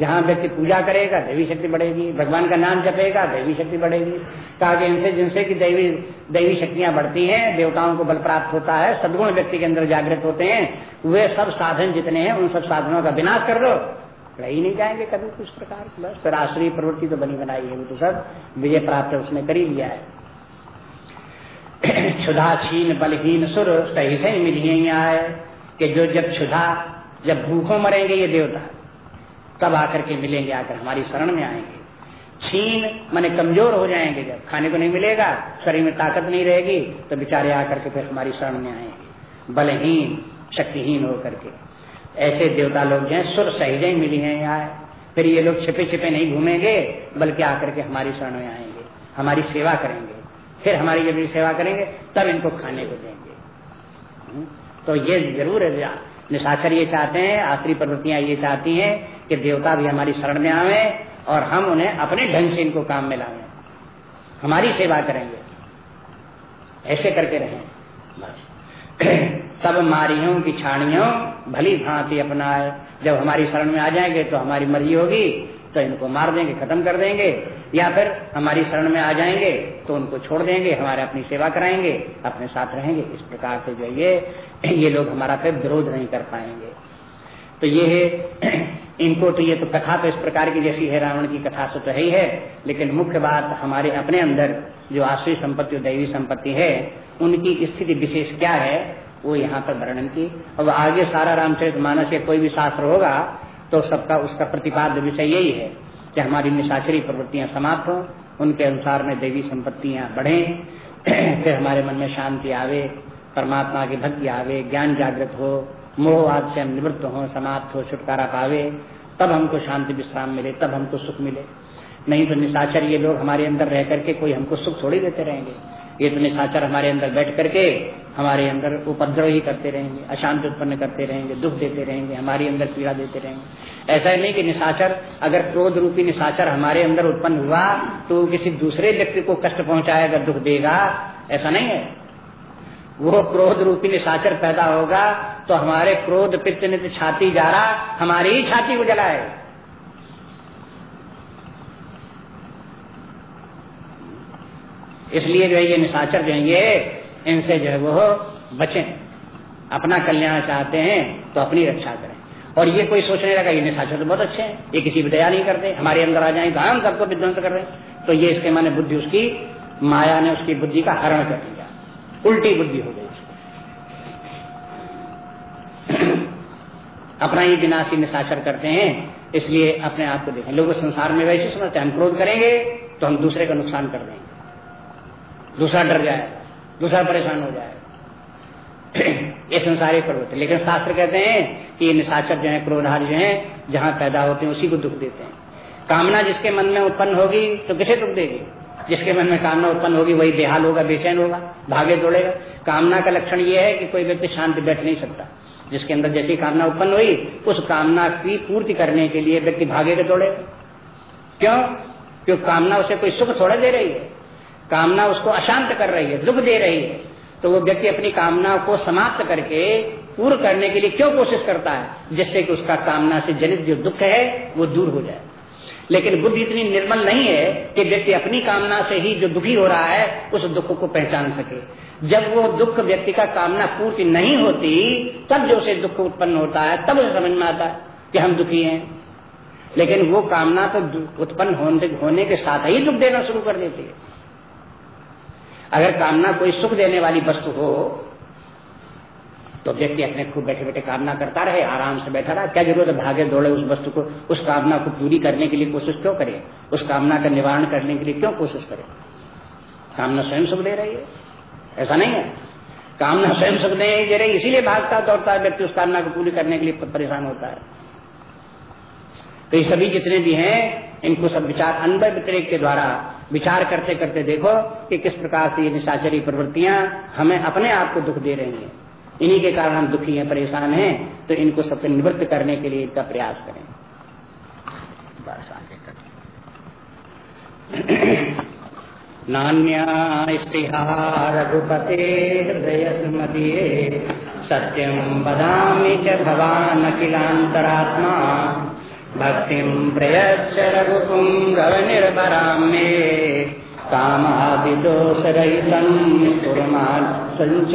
जहाँ व्यक्ति पूजा करेगा, देवी शक्ति बढ़ेगी, भगवान का नाम जपेगा, देवी शक्ति बढ़ेगी। कहा कि इनसे, जिनसे कि देवी देवी शक्तियाँ बढ़ती हैं, देवताओं को बल प्राप्त होता है, सदगुण व्यक्ति के अंदर जागृत होते हैं, वे सब साधन जितने हैं, उन सब साधनों का विनाश कर दो। रही नहीं जाएँगे कभी कुछ प्रकार बस। फिर आश्रय प्रवृत्ति तो बनी बनाई है वो तो सब, विजय प्राप्त उसने कर ही लिया है। क्षुधा छीन बलहीन सुर सही से मिलिए आए कि जो जब क्षुधा, जब भूखों मरेंगे ये देवता। तब आकर के मिलेंगे, आकर हमारी शरण में आएँगे। छीन माने कमज़ोर हो जाएँगे, जब खाने को नहीं मिलेगा, शरीर में ताकत नहीं रहेगी तो बेचारे आकर के फिर हमारी शरण में आएँगे। बलहीन, शक्तिहीन होकर के। ऐसे देवता लोग जो है, सुर सहज मिली हैं आए फिर ये लोग छिपे छिपे नहीं घूमेंगे, बल्कि आकर के हमारी शरण में आएँगे, हमारी सेवा करेंगे। फिर हमारी जब सेवा करेंगे, तब इनको खाने को देंगे। हम्म? तो ये ज़रूर निशाचर ये चाहते हैं, आश्री प्रवृत्तियाँ ये चाहती हैं कि देवता भी हमारी शरण में आवे और हम उन्हें अपने ढंग से इनको काम में लाए हमारी सेवा करेंगे। ऐसे करके रहे। सब मारियों की छाणियों भली भांति अपनाए। जब हमारी शरण में आ जाएँगे तो हमारी मर्ज़ी होगी तो इनको मार देंगे, खत्म कर देंगे। या फिर हमारी शरण में आ जाएँगे तो उनको छोड़ देंगे, हमारे अपनी सेवा कराएँगे, अपने साथ रहेंगे। इस प्रकार से जो ये ये लोग हमारा फिर विरोध नहीं कर पाएँगे। तो ये इनको तो ये तो कथा तो इस प्रकार की जैसी है, रावण की कथा तो है ही है लेकिन मुख्य बात हमारे अपने अंदर जो आश्री संपत्ति और दैवी संपत्ति है, उनकी स्थिति विशेष क्या है, वो यहाँ पर वर्णन की। और आगे सारा रामचरित मानस या कोई भी शास्त्र होगा तो सबका उसका प्रतिपाद्य विषय यही है कि हमारी निशाचरी प्रवृत्तियाँ समाप्त हो, उनके अनुसार में देवी संपत्तियाँ बढ़े, फिर हमारे मन में शांति आवे, परमात्मा की भक्ति आवे, ज्ञान जागृत हो मोह आदि से हम निवृत्त हो, समाप्त हो, छुटकारा पावे, तब हमको शांति, विश्राम मिले, तब हमको सुख मिले। नहीं तो निशाचर ये लोग हमारे अंदर रह करके कोई हमको सुख थोड़ी देते रहेंगे। ये तो निशाचर हमारे अंदर बैठ करके हमारे अंदर उपद्रव ही करते रहेंगे, अशांति उत्पन्न करते रहेंगे, दुख देते रहेंगे, हमारे अंदर पीड़ा देते रहेंगे। ऐसा नहीं कि निशाचर, अगर क्रोध रूपी निशाचर हमारे अंदर उत्पन्न हुआ तो किसी दूसरे व्यक्ति को कष्ट पहुंचाएगा दुख देगा, ऐसा नहीं है। वो क्रोध रूपी निशाचर पैदा होगा तो हमारे क्रोध पित्त नित छाती जा रहा हमारी ही छाती को जलाए। इसलिए जो है ये निशाचर जो है, ये इनसे जो है वो बचे। अपना कल्याण चाहते हैं तो अपनी रक्षा करें। और ये कोई सोचने लगा, ये निशाचर तो बहुत अच्छे हैं, ये किसी भी दया नहीं करते, हमारे अंदर आ जाए तो हम सबको विध्वंस कर रहे हैं तो ये इसके माने बुद्धि, उसकी माया ने उसकी बुद्धि का हरण कर दिया। उल्टी बुद्धि हो गई अपना ही विनाशी निशाचर करते हैं, इसलिए अपने आप को देखें। लोग संसार में वैसे समझते हैं, हम क्रोध करेंगे तो हम दूसरे का नुकसान कर देंगे। दूसरा डर जाए, दूसरा परेशान हो जाए। ये संसारी प्रवृत्ति लेकिन शास्त्र कहते हैं कि ये निशाचर जो है, क्रोधार जो है, जहाँ पैदा होते हैं, उसी को दुख देते हैं। कामना जिसके मन में उत्पन्न होगी तो किसे दुख देगी? जिसके मन में कामना उत्पन्न होगी, वही बेहाल होगा, बेचैन होगा, भागे दौड़ेगा। कामना का लक्षण यह है कि कोई व्यक्ति शांति बैठ नहीं सकता। जिसके अंदर जैसी कामना उत्पन्न हुई, उस कामना की पूर्ति करने के लिए व्यक्ति भागे के दौड़े। क्यों? क्योंकि कामना उसे कोई सुख थोड़ा दे रही है। कामना उसको अशांत कर रही है, दुख दे रही है। तो वो व्यक्ति अपनी कामना को समाप्त करके पूर्ण करने के लिए क्यों कोशिश करता है? जिससे कि उसका कामना से जनित जो दुख है, वो दूर हो जाए। लेकिन बुद्धि इतनी निर्मल नहीं है कि व्यक्ति अपनी कामना से ही जो दुखी हो रहा है उस दुख को पहचान सके। जब वो दुख व्यक्ति का कामना पूर्ति नहीं होती तब जो उसे दुख उत्पन्न होता है तब उसे समझ में आता है कि हम दुखी हैं। लेकिन वो कामना तो उत्पन्न होने, होने के साथ ही दुख देना शुरू कर देती है। अगर कामना कोई सुख देने वाली वस्तु हो तो व्यक्ति अपने खूब बैठे बैठे कामना करता रहे, आराम से बैठा रहा। क्या ज़रूरत है भागे दौड़े उस वस्तु को, उस कामना को पूरी करने के लिए कोशिश क्यों करे? उस कामना का निवारण करने के लिए क्यों कोशिश करे? कामना स्वयं सुख दे रही है। ऐसा नहीं है। कामना स्वयं सुख दे रही इसीलिए भागता, दौड़ता व्यक्ति उस कामना को पूरी करने के लिए परेशान होता है। तो ये सभी जितने भी हैं, इनको सब विचार अनवय व्यतिरेक के द्वारा विचार करते करते देखो कि किस प्रकार से ये निशाचरी प्रवृत्तियाँ हमें अपने आप को दुख दे रही हैं। इन्हीं के कारण हम दुखी हैं, परेशान हैं तो इनको सबसे निवृत्त करने के लिए इनका प्रयास करें। बस आगे नान्या स्पृहा रघुपते हृदय स्मदीये सत्यम बदामी च भवान अखिलांतरात्मा भक्तिम प्रयच्छ रघुपुंगव निर्भरां मे कामादिदोषरहितं कुर्मान् सञ्च